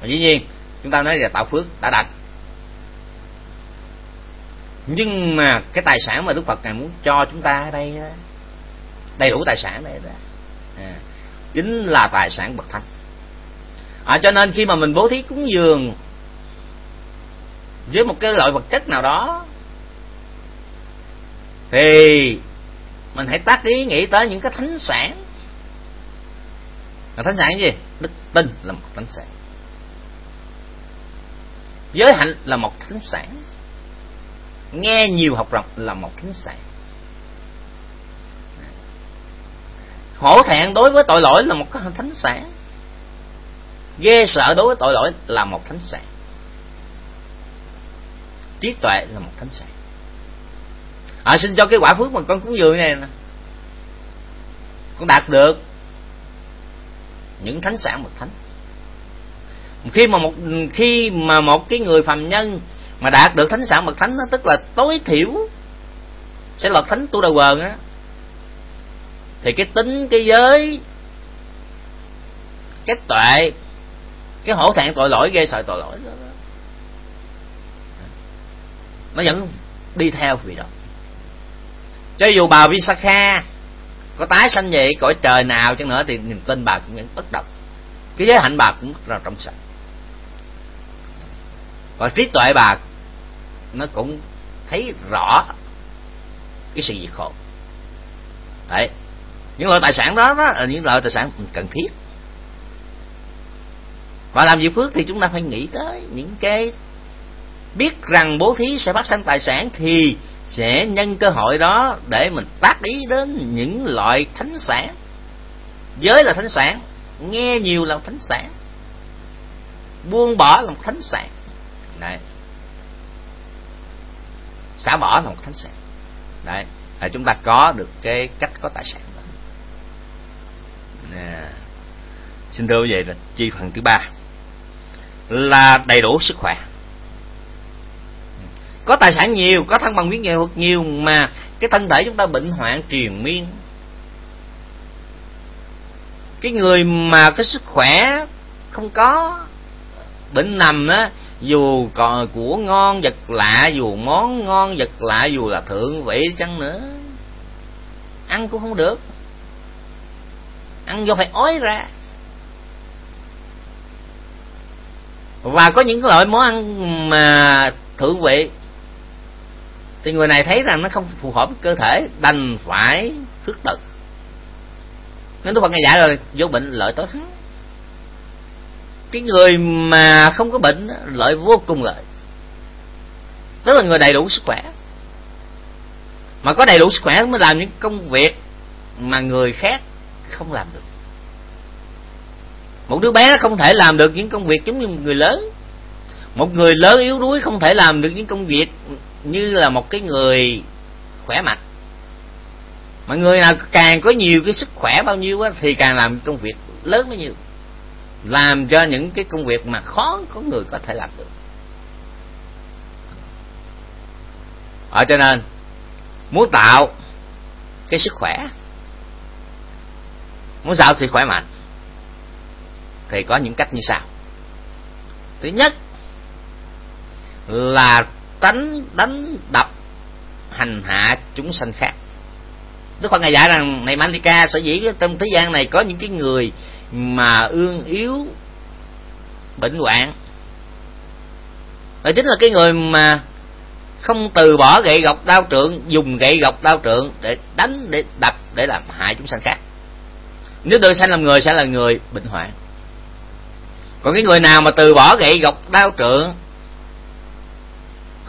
Và dĩ nhiên chúng ta nói là tạo phước đã đạt nhưng mà cái tài sản mà đức phật ngài muốn cho chúng ta ở đây đó, đầy đủ tài sản đây đó à, chính là tài sản bậc thánh. À, cho nên khi mà mình bố thí cúng dường với một cái loại vật chất nào đó thì, mình hãy tác ý nghĩ tới những cái thánh sản. Là thánh sản gì? Đức tin là một thánh sản. Giới hạnh là một thánh sản. Nghe nhiều học rộng là một thánh sản. Hổ thẹn đối với tội lỗi là một cái thánh sản. Ghê sợ đối với tội lỗi là một thánh sản. Trí tuệ là một thánh sản à, xin cho cái quả phước mà con cúng dường này nè. Con đạt được những thánh sản bậc thánh. Khi mà một khi mà một cái người phàm nhân mà đạt được thánh sản bậc thánh đó, tức là tối thiểu sẽ lọt thánh tu đầu quần á thì cái tính cái giới cái tuệ cái hổ thẹn tội lỗi gây sợ tội lỗi đó, nó vẫn đi theo vì đó cho dù bà Visakha có tái sanh vậy cõi trời nào chăng nữa thì niềm tin bà cũng vẫn bất động. Cái giới hạnh bà cũng rất là trong sạch. Và trí tuệ bà nó cũng thấy rõ cái sự diệt khổ. Đấy. Những loại tài sản đó, đó là những loại tài sản cần thiết. Và làm việc phước thì chúng ta phải nghĩ tới những cái biết rằng bố thí sẽ phát sinh tài sản thì sẽ nhân cơ hội đó để mình tác ý đến những loại thánh sản. Giới là thánh sản, nghe nhiều là thánh sản, buông bỏ là một thánh sản. Đấy. Xả bỏ là một thánh sản. Đấy. Là chúng ta có được cái cách có tài sản đó. Nè. xin thưa vậy là chi phần thứ ba là đầy đủ sức khỏe có tài sản nhiều, có thân bằng huyết nghệ thuật nhiều, mà cái thân thể chúng ta bệnh hoạn, triền miên. Cái người mà cái sức khỏe không có, bệnh nằm á, dù còn của ngon vật lạ, dù món ngon vật lạ, dù là thượng vị chăng nữa, ăn cũng không được. Ăn do phải ói ra. Và có những loại món ăn mà thượng vị thì người này thấy rằng nó không phù hợp với cơ thể, đành phải khước từ. Nên tôi phật nghe dạy rồi, vô bệnh lợi tối thắng. Cái người mà không có bệnh lợi vô cùng lợi. Tức là người đầy đủ sức khỏe. Mà có đầy đủ sức khỏe mới làm những công việc mà người khác không làm được. Một đứa bé không thể làm được những công việc giống như một người lớn. Một người lớn yếu đuối không thể làm được những công việc như là một cái người khỏe mạnh. Mà người nào càng có nhiều cái sức khỏe bao nhiêu á, thì càng làm công việc lớn bấy nhiêu. Làm cho những cái công việc mà khó có người có thể làm được. Ở cho nên muốn tạo cái sức khỏe muốn tạo sự khỏe mạnh thì có những cách như sau. Thứ nhất là tánh đánh đập hành hạ chúng sanh khác. Đức Phật ngài dạy rằng, này Manika, sở dĩ trong thế gian này có những cái người mà ương yếu, bệnh hoạn? Đó chính là cái người mà không từ bỏ gậy gọc đao trượng, dùng gậy gọc đao trượng để đánh, để đập, để làm hại chúng sanh khác. Nếu tôi sanh làm người, sẽ là người bệnh hoạn. Còn cái người nào mà từ bỏ gậy gộc đao trượng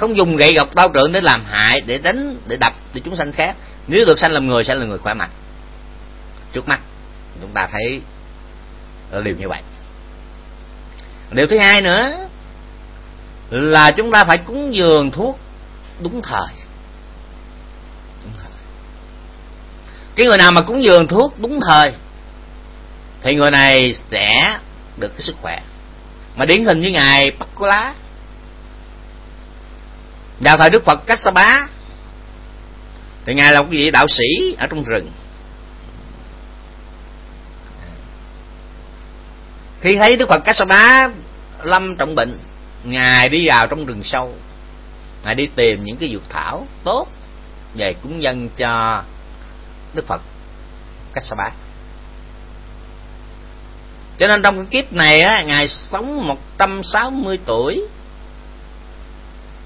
không dùng gậy gộc đau trượng để làm hại, để đánh, để đập, để chúng sanh khác. Nếu được sanh làm người, sẽ là người khỏe mạnh. Trước mắt, chúng ta thấy điều như vậy. Điều thứ hai nữa là chúng ta phải cúng dường thuốc đúng thời. Đúng thời. Cái người nào mà cúng dường thuốc đúng thời, thì người này sẽ được cái sức khỏe. Mà điển hình như ngài bắc lá vào thời đức phật cách sa bá. Thì ngài là một vị đạo sĩ ở trong rừng. Khi thấy đức phật cách sa bá lâm trọng bệnh, ngài đi vào trong rừng sâu. Ngài đi tìm những cái dược thảo tốt về cúng dân cho đức phật cách sa bá. Cho nên trong cái kiếp này á, ngài sống 160 tuổi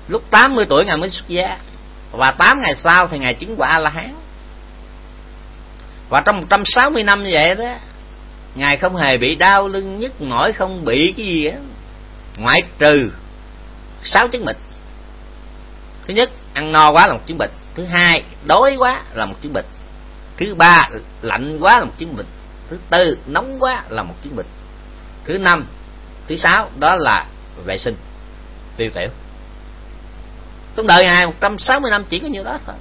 lúc 80 tuổi ngài mới xuất gia và 8 ngày sau thì ngài chứng quả la hán và trong 160 năm như vậy đó, ngài không hề bị đau lưng nhức mỏi, không bị cái gì á ngoại trừ sáu chứng bệnh. Thứ nhất, ăn no quá là một chứng bệnh. Thứ hai, đói quá là một chứng bệnh. Thứ ba, lạnh quá là một chứng bệnh. Thứ tư, nóng quá là một chứng bệnh. Thứ năm, thứ sáu, đó là vệ sinh. Tiêu tiểu trong đợi ngài 160 năm chỉ có nhiêu đó thôi.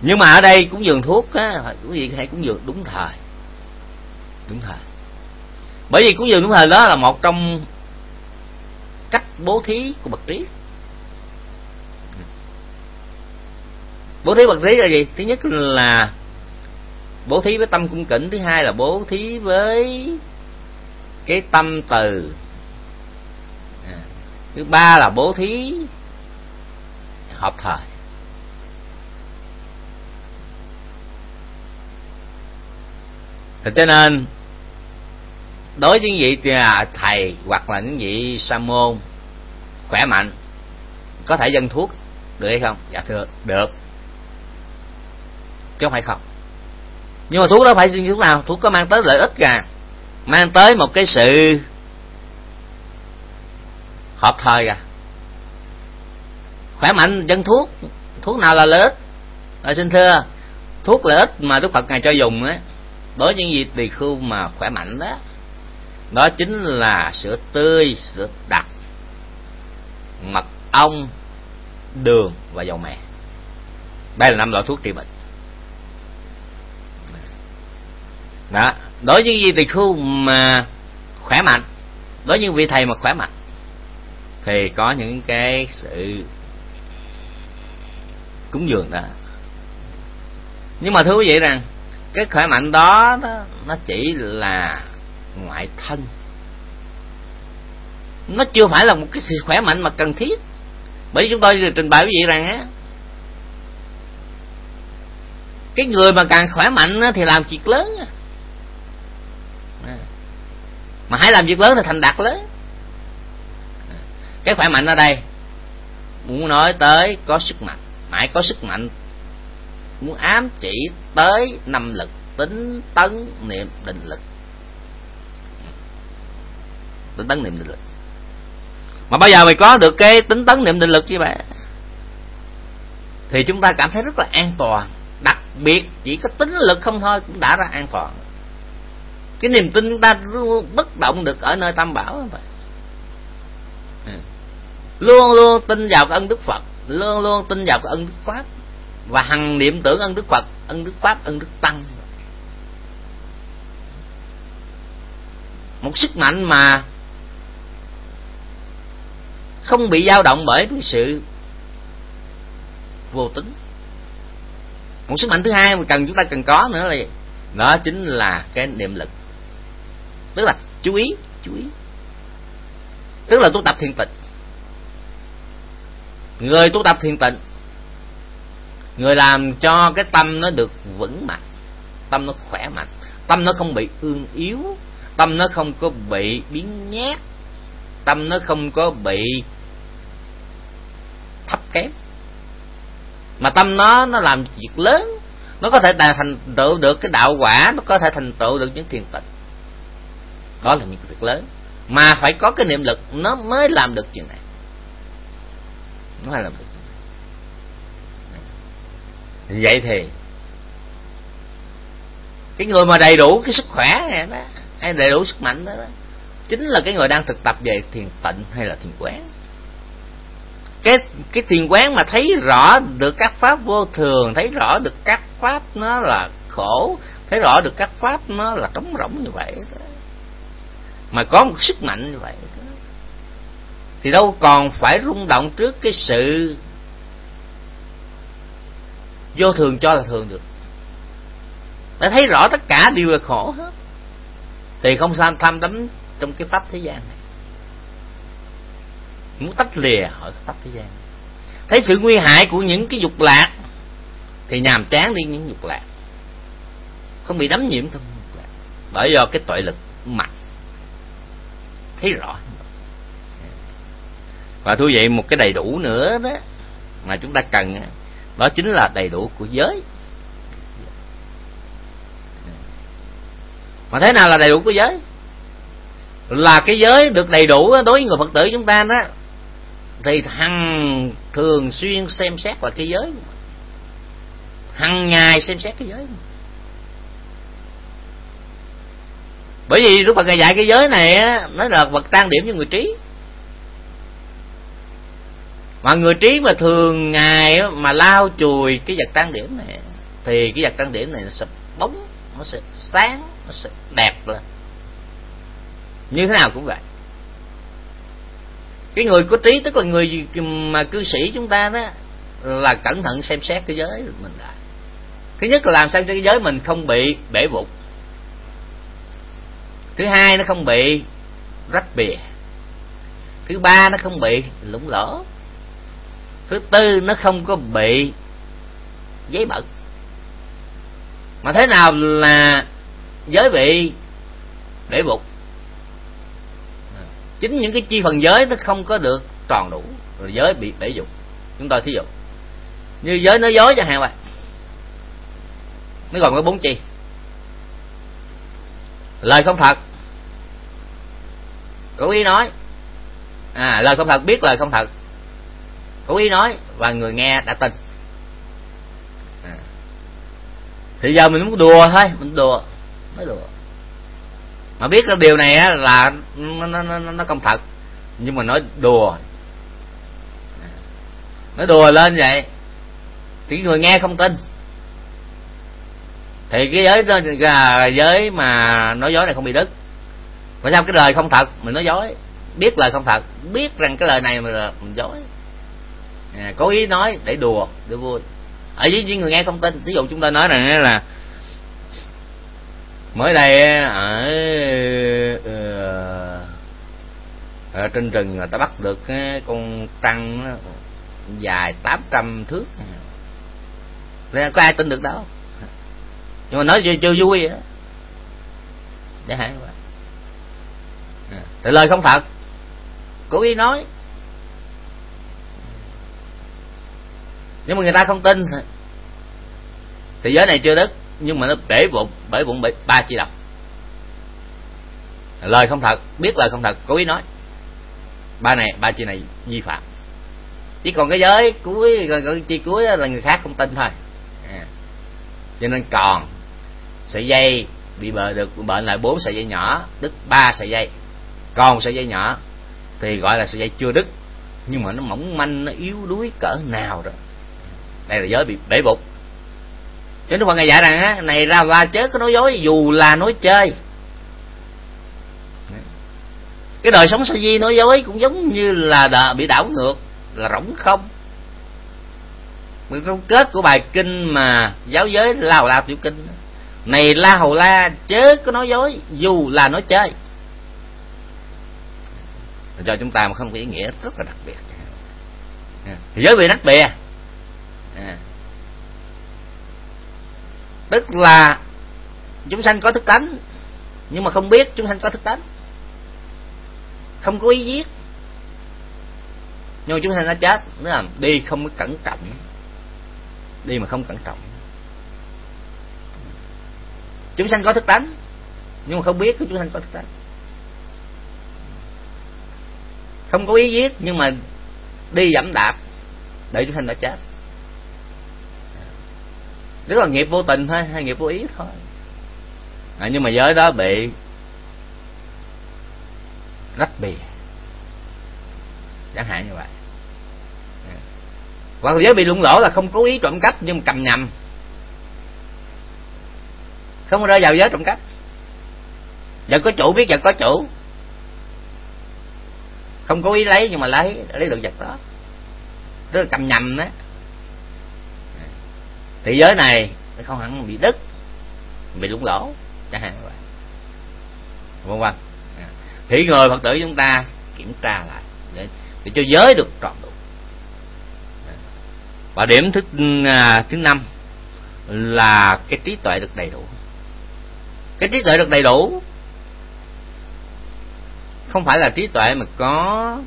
Nhưng mà ở đây cũng dường thuốc á quý vị hãy cũng dường đúng thời. Đúng thời. Bởi vì cúng dường đúng thời đó là một trong cách bố thí của bậc trí. Bố thí bậc trí là gì? Thứ nhất là bố thí với tâm cung kính, thứ hai là bố thí với cái tâm từ thứ ba là bố thí hợp thời. Thì cho nên, đối với những vị thầy hoặc là những vị sa môn khỏe mạnh, có thể dân thuốc được hay không? Dạ thưa, được. Chứ không phải không. Nhưng mà thuốc đó phải như thuốc nào? Thuốc có mang tới lợi ích cả mang tới một cái sự hợp thời à? Khỏe mạnh dân thuốc. Thuốc nào là lợi ích? À, xin thưa thuốc lợi ích mà đức phật ngài cho dùng ấy đối với những gì tỳ khưu mà khỏe mạnh đó đó chính là sữa tươi sữa đặc mật ong đường và dầu mè. Đây là năm loại thuốc trị bệnh. Đó đối với những gì tỳ khưu mà khỏe mạnh đối với những vị thầy mà khỏe mạnh thì có những cái sự cúng dường đó. Nhưng mà thưa quý vị rằng cái khỏe mạnh đó, đó nó chỉ là ngoại thân. Nó chưa phải là một cái sự khỏe mạnh mà cần thiết. Bởi chúng tôi trình bày quý vị rằng á cái người mà càng khỏe mạnh thì làm việc lớn mà hãy làm việc lớn thì thành đạt lớn cái khỏe mạnh ở đây, muốn nói tới có sức mạnh mãi có sức mạnh. Muốn ám chỉ tới năm lực, tính tấn niệm định lực. Tính tấn niệm định lực. Mà bây giờ mày có được cái tính tấn niệm định lực như vậy thì chúng ta cảm thấy rất là an toàn. Đặc biệt chỉ có tính lực không thôi cũng đã ra an toàn. Cái niềm tin chúng ta bất động được ở nơi tam bảo vậy luôn luôn tin vào cái ân đức phật. Luôn luôn tin vào cái ân đức pháp. Và hằng niệm tưởng ân đức phật, ân đức pháp, ân đức tăng. Một sức mạnh mà không bị dao động bởi cái sự vô tính. Một sức mạnh thứ hai mà cần chúng ta cần có nữa là đó chính là cái niệm lực. Tức là chú ý chú ý. Tức là tu tập thiền tịnh người tu tập thiền tịnh, người làm cho cái tâm nó được vững mạnh, tâm nó khỏe mạnh, tâm nó không bị ương yếu, tâm nó không có bị biến nhát, tâm nó không có bị thấp kém. Mà tâm nó nó làm việc lớn, nó có thể thành tựu được cái đạo quả, nó có thể thành tựu được những thiền tịnh. Đó là những việc lớn. Mà phải có cái niệm lực, nó mới làm được chuyện này nó phải làm vậy thì cái người mà đầy đủ cái sức khỏe này đó hay đầy đủ sức mạnh đó, đó chính là cái người đang thực tập về thiền tịnh hay là thiền quán cái cái thiền quán mà thấy rõ được các pháp vô thường thấy rõ được các pháp nó là khổ thấy rõ được các pháp nó là trống rỗng như vậy đó. mà có một sức mạnh như vậy đó thì đâu còn phải rung động trước cái sự vô thường cho là thường được. Đã thấy rõ tất cả đều là khổ hết. Thì không sao tham đắm trong cái pháp thế gian này. Muốn tách lìa khỏi pháp thế gian thấy sự nguy hại của những cái dục lạc, thì nhàm chán đi những dục lạc. Không bị đắm nhiễm trong dục lạc. Bởi do cái tội lực mạnh. Thấy rõ và thú vậy một cái đầy đủ nữa đó mà chúng ta cần đó chính là đầy đủ của giới. Mà thế nào là đầy đủ của giới? Là cái giới được đầy đủ đối với người phật tử chúng ta đó thì hằng thường xuyên xem xét vào cái giới. Hằng ngày xem xét cái giới. Bởi vì lúc Phật dạy cái giới này á, nó là vật trang điểm cho người trí mà người trí mà thường ngày mà lau chùi cái vật trang điểm này, thì cái vật trang điểm này nó sẽ bóng, nó sẽ sáng, nó sẽ đẹp lên. Như thế nào cũng vậy. Cái người có trí, tức là người mà cư sĩ chúng ta đó, là cẩn thận xem xét cái giới mình lại. Thứ nhất là làm sao cho cái giới mình không bị bể bụng. Thứ hai, nó không bị rách bìa. Thứ ba, nó không bị lủng lỗ thứ tư nó không có bị giấy bẩn mà thế nào là giới bị để bụt chính những cái chi phần giới nó không có được tròn đủ, rồi giới bị bể dục chúng ta thí dụ, như giới nói dối chẳng hạn vậy, nó còn có bốn chi. Lời không thật cố ý nói. À lời không thật, biết lời không thật cố ý nói và người nghe đã tin. À. thì giờ mình muốn đùa thôi mình đùa nói đùa. Mà biết cái điều này á là nó, nó, nó, nó không thật nhưng mà nói đùa. À. Nói đùa lên vậy thì người nghe không tin. Thì cái giới đó là giới mà nói dối này không bị đứt. Mà sao cái lời không thật mình nói dối biết lời không thật biết rằng cái lời này mà mình dối à, cố ý nói để đùa để vui. Ở dưới những người nghe không tin ví dụ chúng ta nói rằng là mới đây ở, ờ, ở, trên rừng người ta bắt được con trăng dài 800 thước. Nên có ai tin được đâu. Nhưng mà nói chưa, chưa vui vậy để hạn vậy ờ, thì lời không thật. Cố ý nói. Nhưng mà người ta không tin thì giới này chưa đứt nhưng mà nó bể bụng bể bụng bể ba chi độc. Lời không thật, biết lời không thật cố ý nói. Ba này, ba chi này vi phạm. Chỉ còn cái giới cuối chi cuối là người khác không tin thôi. À. cho nên còn sợi dây bị bệnh được bệnh lại bốn sợi dây nhỏ, đứt ba sợi dây. Còn sợi dây nhỏ thì gọi là sợi dây chưa đứt, nhưng mà nó mỏng manh, nó yếu đuối cỡ nào rồi đây là giới bị bể bụng. Cho nên Phật ngài dạy rằng á, này ra va chớ có nói dối, dù là nói chơi. Cái đời sống sa di nói dối cũng giống như là đã bị đảo ngược, là rỗng không. Mình câu kết của bài kinh mà giáo giới la hầu la tiểu kinh này la hầu la chớ có nói dối, dù là nói chơi. Cho chúng ta mà không có ý nghĩa rất là đặc biệt. Giới bị nách À. tức là chúng sanh có thức tánh, nhưng mà không biết chúng sanh có thức tánh. Không có ý giết. Nhưng mà chúng sanh đã chết, nó là đi không có cẩn trọng. Đi mà không cẩn trọng. Chúng sanh có thức tánh, nhưng mà không biết chúng sanh có thức tánh. Không có ý giết, nhưng mà đi dẫm đạp, để chúng sanh đã chết rất là nghiệp vô tình thôi hay nghiệp vô ý thôi. À, nhưng mà giới đó bị rách bìa. Chẳng hạn như vậy. Hoặc là giới bị lũng lỗ là không cố ý trộm cắp nhưng mà cầm nhầm. Không rơi vào giới trộm cắp. Vẫn có chủ biết vẫn có chủ. Không cố ý lấy nhưng mà lấy lấy được vật đó. Tức là cầm nhầm đó thế giới này nó không hẳn bị đứt bị lũng lỗ chẳng hạn vậy. Vân vân à. thì người phật tử chúng ta kiểm tra lại để, để cho giới được trọn đủ. À. Và điểm thứ à, thứ năm là cái trí tuệ được đầy đủ. Cái trí tuệ được đầy đủ không phải là trí tuệ mà có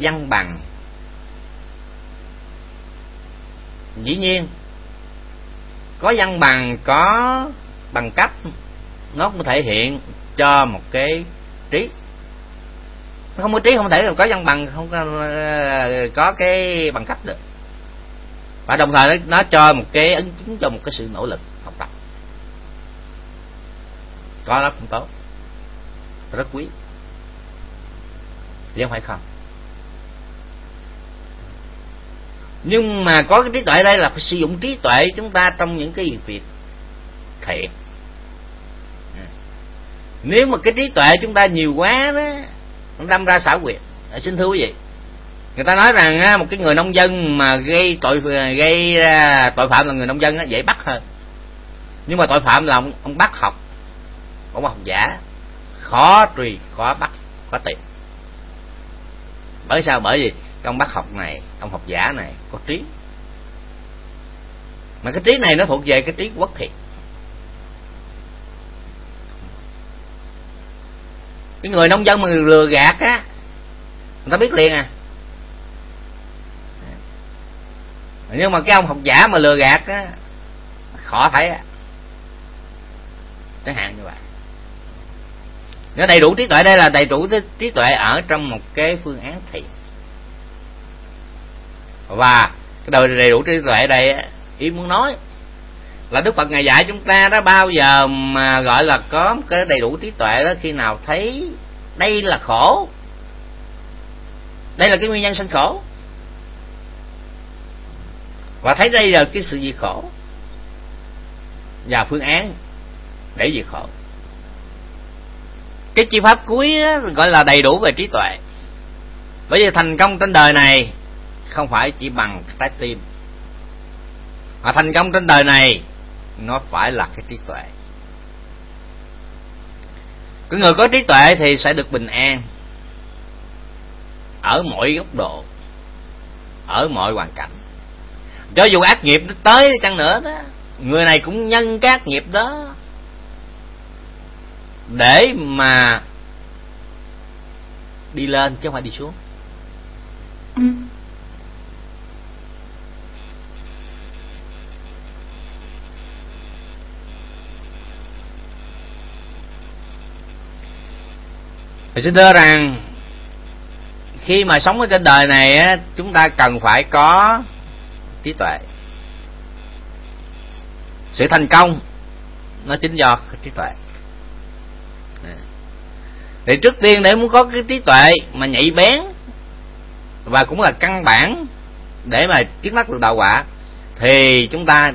văn bằng dĩ nhiên có văn bằng có bằng cấp nó cũng thể hiện cho một cái trí. Không có trí không thể có văn bằng không có, có cái bằng cấp được. Và đồng thời nó cho một cái ấn chứng cho một cái sự nỗ lực học tập. Có nó cũng tốt. Rất quý. Chứ không phải không. Nhưng mà có cái trí tuệ đây là phải sử dụng trí tuệ chúng ta trong những cái việc thiện. Ừ. Nếu mà cái trí tuệ chúng ta nhiều quá đó nó đâm ra xảo quyệt. À, xin thưa quý vị. Người ta nói rằng một cái người nông dân mà gây tội gây à, tội phạm là người nông dân dễ bắt hơn. Nhưng mà tội phạm là ông, ông bắt học. Ông học giả. Khó truy khó bắt khó tìm. Bởi sao? Bởi vì ông bác học này, ông học giả này, có trí. Mà cái trí này nó thuộc về cái trí quốc thiệt. Cái người nông dân mà lừa gạt á, người ta biết liền à. Nhưng mà cái ông học giả mà lừa gạt á, khó thấy á. Chẳng hạn như vậy. Nó đầy đủ trí tuệ, đây là đầy đủ trí tuệ ở trong một cái phương án thiện và cái đời đầy đủ trí tuệ đây ý muốn nói là đức phật ngài dạy chúng ta đó bao giờ mà gọi là có một cái đầy đủ trí tuệ đó khi nào thấy đây là khổ. Đây là cái nguyên nhân sanh khổ. Và thấy đây là cái sự gì khổ. Và phương án để diệt khổ. Cái chi pháp cuối đó, gọi là đầy đủ về trí tuệ. Bởi vì thành công trên đời này không phải chỉ bằng trái tim. Mà thành công trên đời này, nó phải là cái trí tuệ. Cái người có trí tuệ thì sẽ được bình an ở mọi góc độ, ở mọi hoàn cảnh. Cho dù ác nghiệp nó tới chăng nữa đó, người này cũng nhân các nghiệp đó để mà đi lên chứ không phải đi xuống. Ừ. Thì xin thưa rằng khi mà sống ở trên đời này á, chúng ta cần phải có trí tuệ. Sự thành công nó chính do trí tuệ. Thì trước tiên để muốn có cái trí tuệ mà nhạy bén và cũng là căn bản để mà chứng mắt được đạo quả thì chúng ta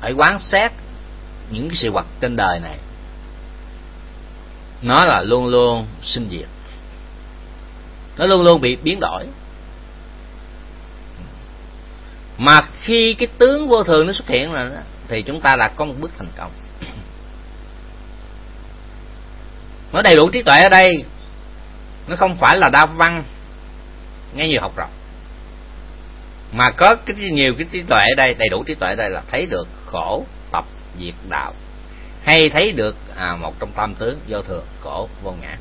phải quán xét những cái sự vật trên đời này nó là luôn luôn sinh diệt. Nó luôn luôn bị biến đổi. Mà khi cái tướng vô thường nó xuất hiện là thì chúng ta đã có một bước thành công. Nó đầy đủ trí tuệ ở đây. Nó không phải là đa văn, nghe nhiều học rộng. Mà có cái nhiều cái trí tuệ ở đây, đầy đủ trí tuệ ở đây là thấy được khổ, tập, diệt đạo hay thấy được à, một trong tam tướng vô thường khổ vô ngã.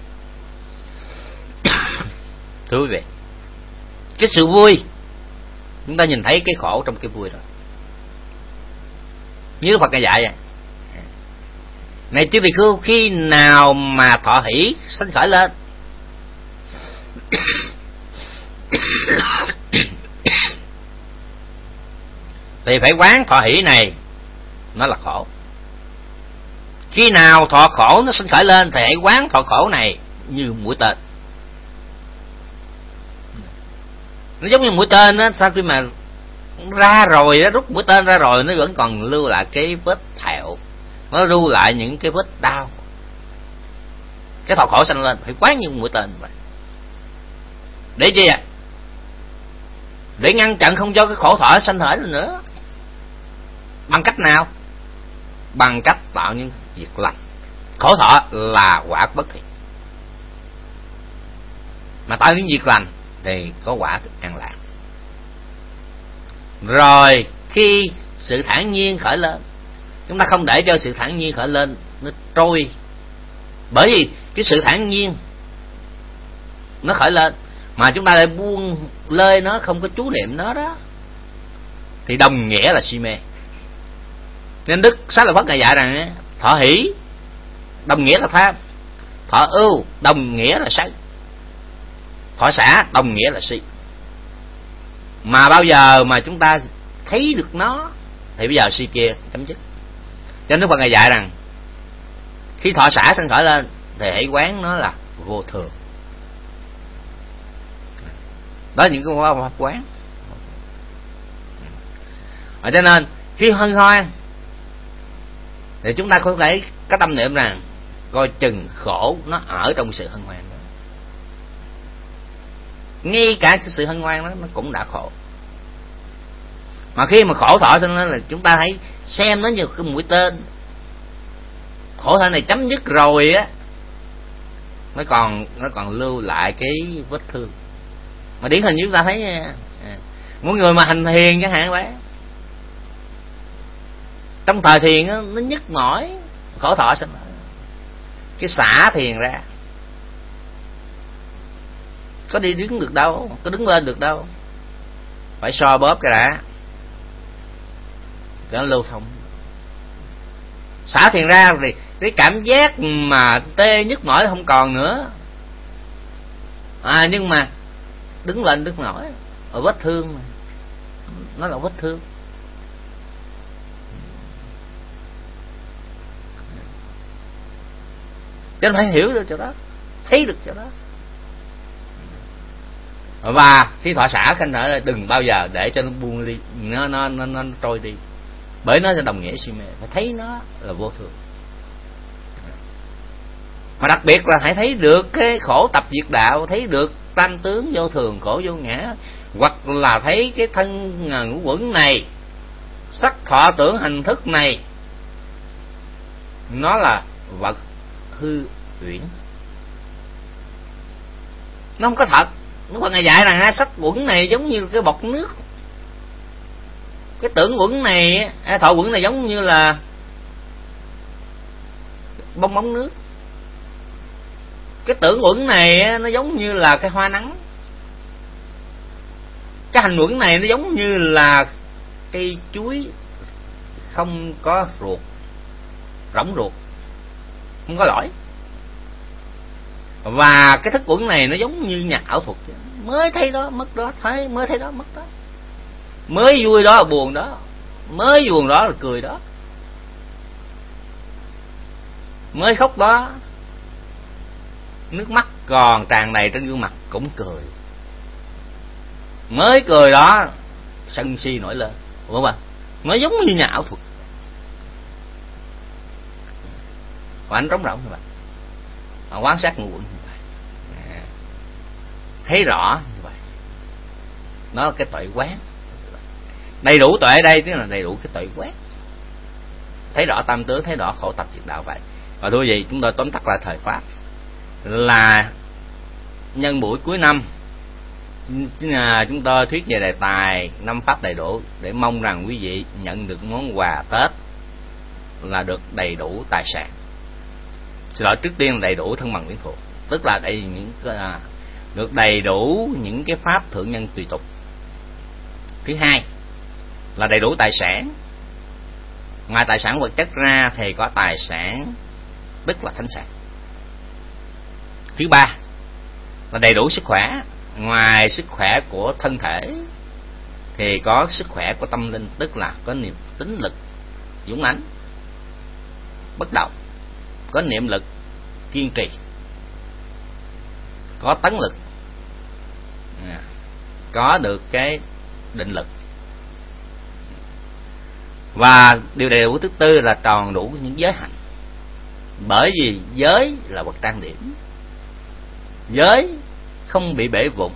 [COUGHS] Thưa quý vị cái sự vui chúng ta nhìn thấy cái khổ trong cái vui rồi. Như Phật dạy vậy này chứ vị khưu khi nào mà thọ hỷ sanh khởi lên [COUGHS] thì phải quán thọ hỷ này nó là khổ khi nào thọ khổ nó sinh khởi lên thì hãy quán thọ khổ này như mũi tên. Nó giống như mũi tên á, sau khi mà ra rồi đó rút mũi tên ra rồi, nó vẫn còn lưu lại cái vết thẹo. Nó lưu lại những cái vết đau. Cái thọ khổ sanh lên, phải quán như mũi tên vậy. Để chi ạ à? để ngăn chặn không cho cái khổ thọ sanh khởi nữa. Bằng cách nào? Bằng cách tạo những việc lành. Khổ thọ là quả bất thiện. Mà tạo những việc lành thì có quả an lạc. Rồi khi sự thản nhiên khởi lên, chúng ta không để cho sự thản nhiên khởi lên nó trôi. Bởi vì cái sự thản nhiên nó khởi lên mà chúng ta lại buông lơi nó, không có chú niệm nó đó, thì đồng nghĩa là si mê. Nên đức sát lợi phật ngài dạy rằng thọ hỷ. Đồng nghĩa là tham. Thọ ưu, đồng nghĩa là sân. Thọ xả, đồng nghĩa là si. Mà bao giờ mà chúng ta thấy được nó, thì bây giờ si kia chấm dứt. Cho nên Phật ngài dạy rằng, khi thọ xả sân khởi lên, thì hãy quán nó là vô thường. Đó là những cái pháp quán. Và cho nên, khi hân hoan thì chúng ta có thể có tâm niệm rằng, coi chừng khổ nó ở trong sự hân hoan đó. Ngay cả cái sự hân hoan đó, nó cũng đã khổ. Mà khi mà khổ thọ cho nên là chúng ta hãy xem nó như cái mũi tên. Khổ thọ này chấm dứt rồi á, nó còn nó còn lưu lại cái vết thương. Mà điển hình chúng ta thấy à, mỗi người mà hành thiền chẳng hạn vậy trong thời thiền nó, nó nhức mỏi khổ thọ sinh. Cái xả thiền ra có đi đứng được đâu có đứng lên được đâu. Phải so bóp cái đã cái lưu thông. Xả thiền ra thì cái cảm giác mà tê nhức mỏi không còn nữa. À nhưng mà đứng lên đứng nổi ở vết thương mà. Nó là vết thương. Cho nên phải hiểu được chỗ đó. Thấy được chỗ đó. Và khi thọ xả khanh nở đừng bao giờ để cho nó buông đi nó nó nó, nó trôi đi. Bởi nó sẽ đồng nghĩa si mê. Phải thấy nó là vô thường. Mà đặc biệt là hãy thấy được cái khổ tập diệt đạo thấy được tam tướng vô thường khổ vô ngã. Hoặc là thấy cái thân ngũ quẩn này sắc thọ tưởng hành thức này nó là vật hư huyễn nó không có thật. Nó còn ngày dạy rằng sách quẩn này giống như cái bọt nước. Cái tưởng quẩn này thọ quẩn này giống như là bong bóng nước. Cái tưởng quẩn này nó giống như là cái hoa nắng. Cái hành quẩn này nó giống như là cây chuối không có ruột, rỗng ruột không có lỗi. Và cái thức quẩn này nó giống như nhà ảo thuật. Mới thấy đó, mất đó, thấy, mới thấy đó, mất đó. Mới vui đó là buồn đó. Mới buồn đó, là cười đó. Mới khóc đó, nước mắt còn tràn đầy trên gương mặt cũng cười. Mới cười đó, sân si nổi lên. Đúng không ạ? Nó giống như nhà ảo thuật. Và anh trống rỗng như vậy. Mà quan sát ngũ quẩn như vậy. À. thấy rõ như vậy. Nó là cái tội quán. Đầy đủ tuệ đây, tức là đầy đủ cái tuệ quán. Thấy rõ tam tướng thấy rõ khổ tập diệt đạo vậy. Và thưa gì chúng tôi tóm tắt lại thời pháp. Là nhân buổi cuối năm à, chúng tôi thuyết về đề tài năm pháp đầy đủ để mong rằng quý vị nhận được món quà tết là được đầy đủ tài sản xin lỗi trước tiên đầy đủ thân bằng quyến thuộc tức là đầy những à, được đầy đủ những cái pháp thượng nhân tùy tục. Thứ hai là đầy đủ tài sản. Ngoài tài sản vật chất ra thì có tài sản tức là thánh sản. Thứ ba là đầy đủ sức khỏe. Ngoài sức khỏe của thân thể thì có sức khỏe của tâm linh tức là có niềm tính lực dũng mãnh bất động có niệm lực kiên trì, có tấn lực à, có được cái định lực. Và điều đầy đủ thứ tư là tròn đủ những giới hạnh. Bởi vì giới là bậc trang điểm. Giới không bị bể vụng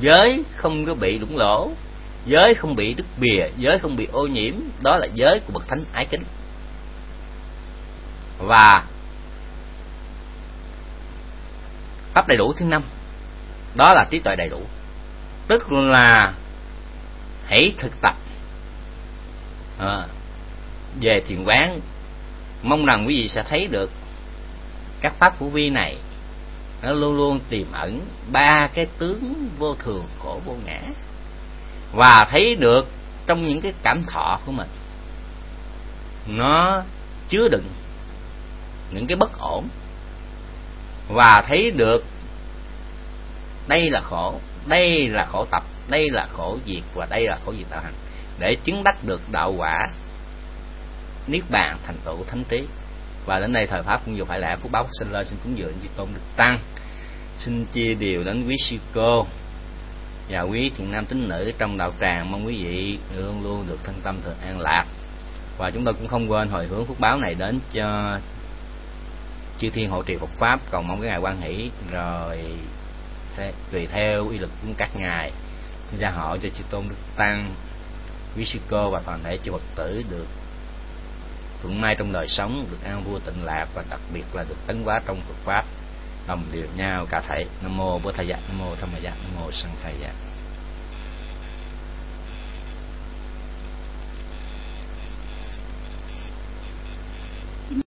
giới không có bị lũng lỗ. Giới không bị đứt bìa. Giới không bị ô nhiễm. Đó là giới của bậc thánh ái kính và pháp đầy đủ thứ năm. Đó là trí tuệ đầy đủ. Tức là hãy thực tập. À, về thiền quán mong rằng quý vị sẽ thấy được các pháp của vi này. Nó luôn luôn tiềm ẩn ba cái tướng vô thường khổ vô ngã. Và thấy được trong những cái cảm thọ của mình nó chứa đựng những cái bất ổn. Và thấy được đây là khổ, đây là khổ tập, đây là khổ diệt và đây là khổ diệt tạo hành. Để chứng đắc được đạo quả, niết bàn thành tựu thánh trí. Và đến đây thời pháp cũng vừa phải lẽ, phúc báo sinh lên xin cúng dường chư tôn đức tăng. Xin chia điều đến quý sư cô và quý thiện nam tín nữ trong đạo tràng. Mong quý vị luôn luôn được thân tâm thường an lạc. Và chúng tôi cũng không quên hồi hướng phúc báo này đến cho chư thiên hộ trì Phật pháp còn mong cái ngày quan hỷ, rồi tùy theo uy lực của các ngài. Xin gia hộ cho chư tôn đức tăng, quý sư cô và toàn thể chư phật tử được thuận may trong đời sống, được an vui, tịnh lạc và đặc biệt là được tấn hóa trong Phật pháp. Đồng điều nhau cả thể. Nam mô bố thầy dạ nam mô tham gia, nam mô sanh thầy dạ.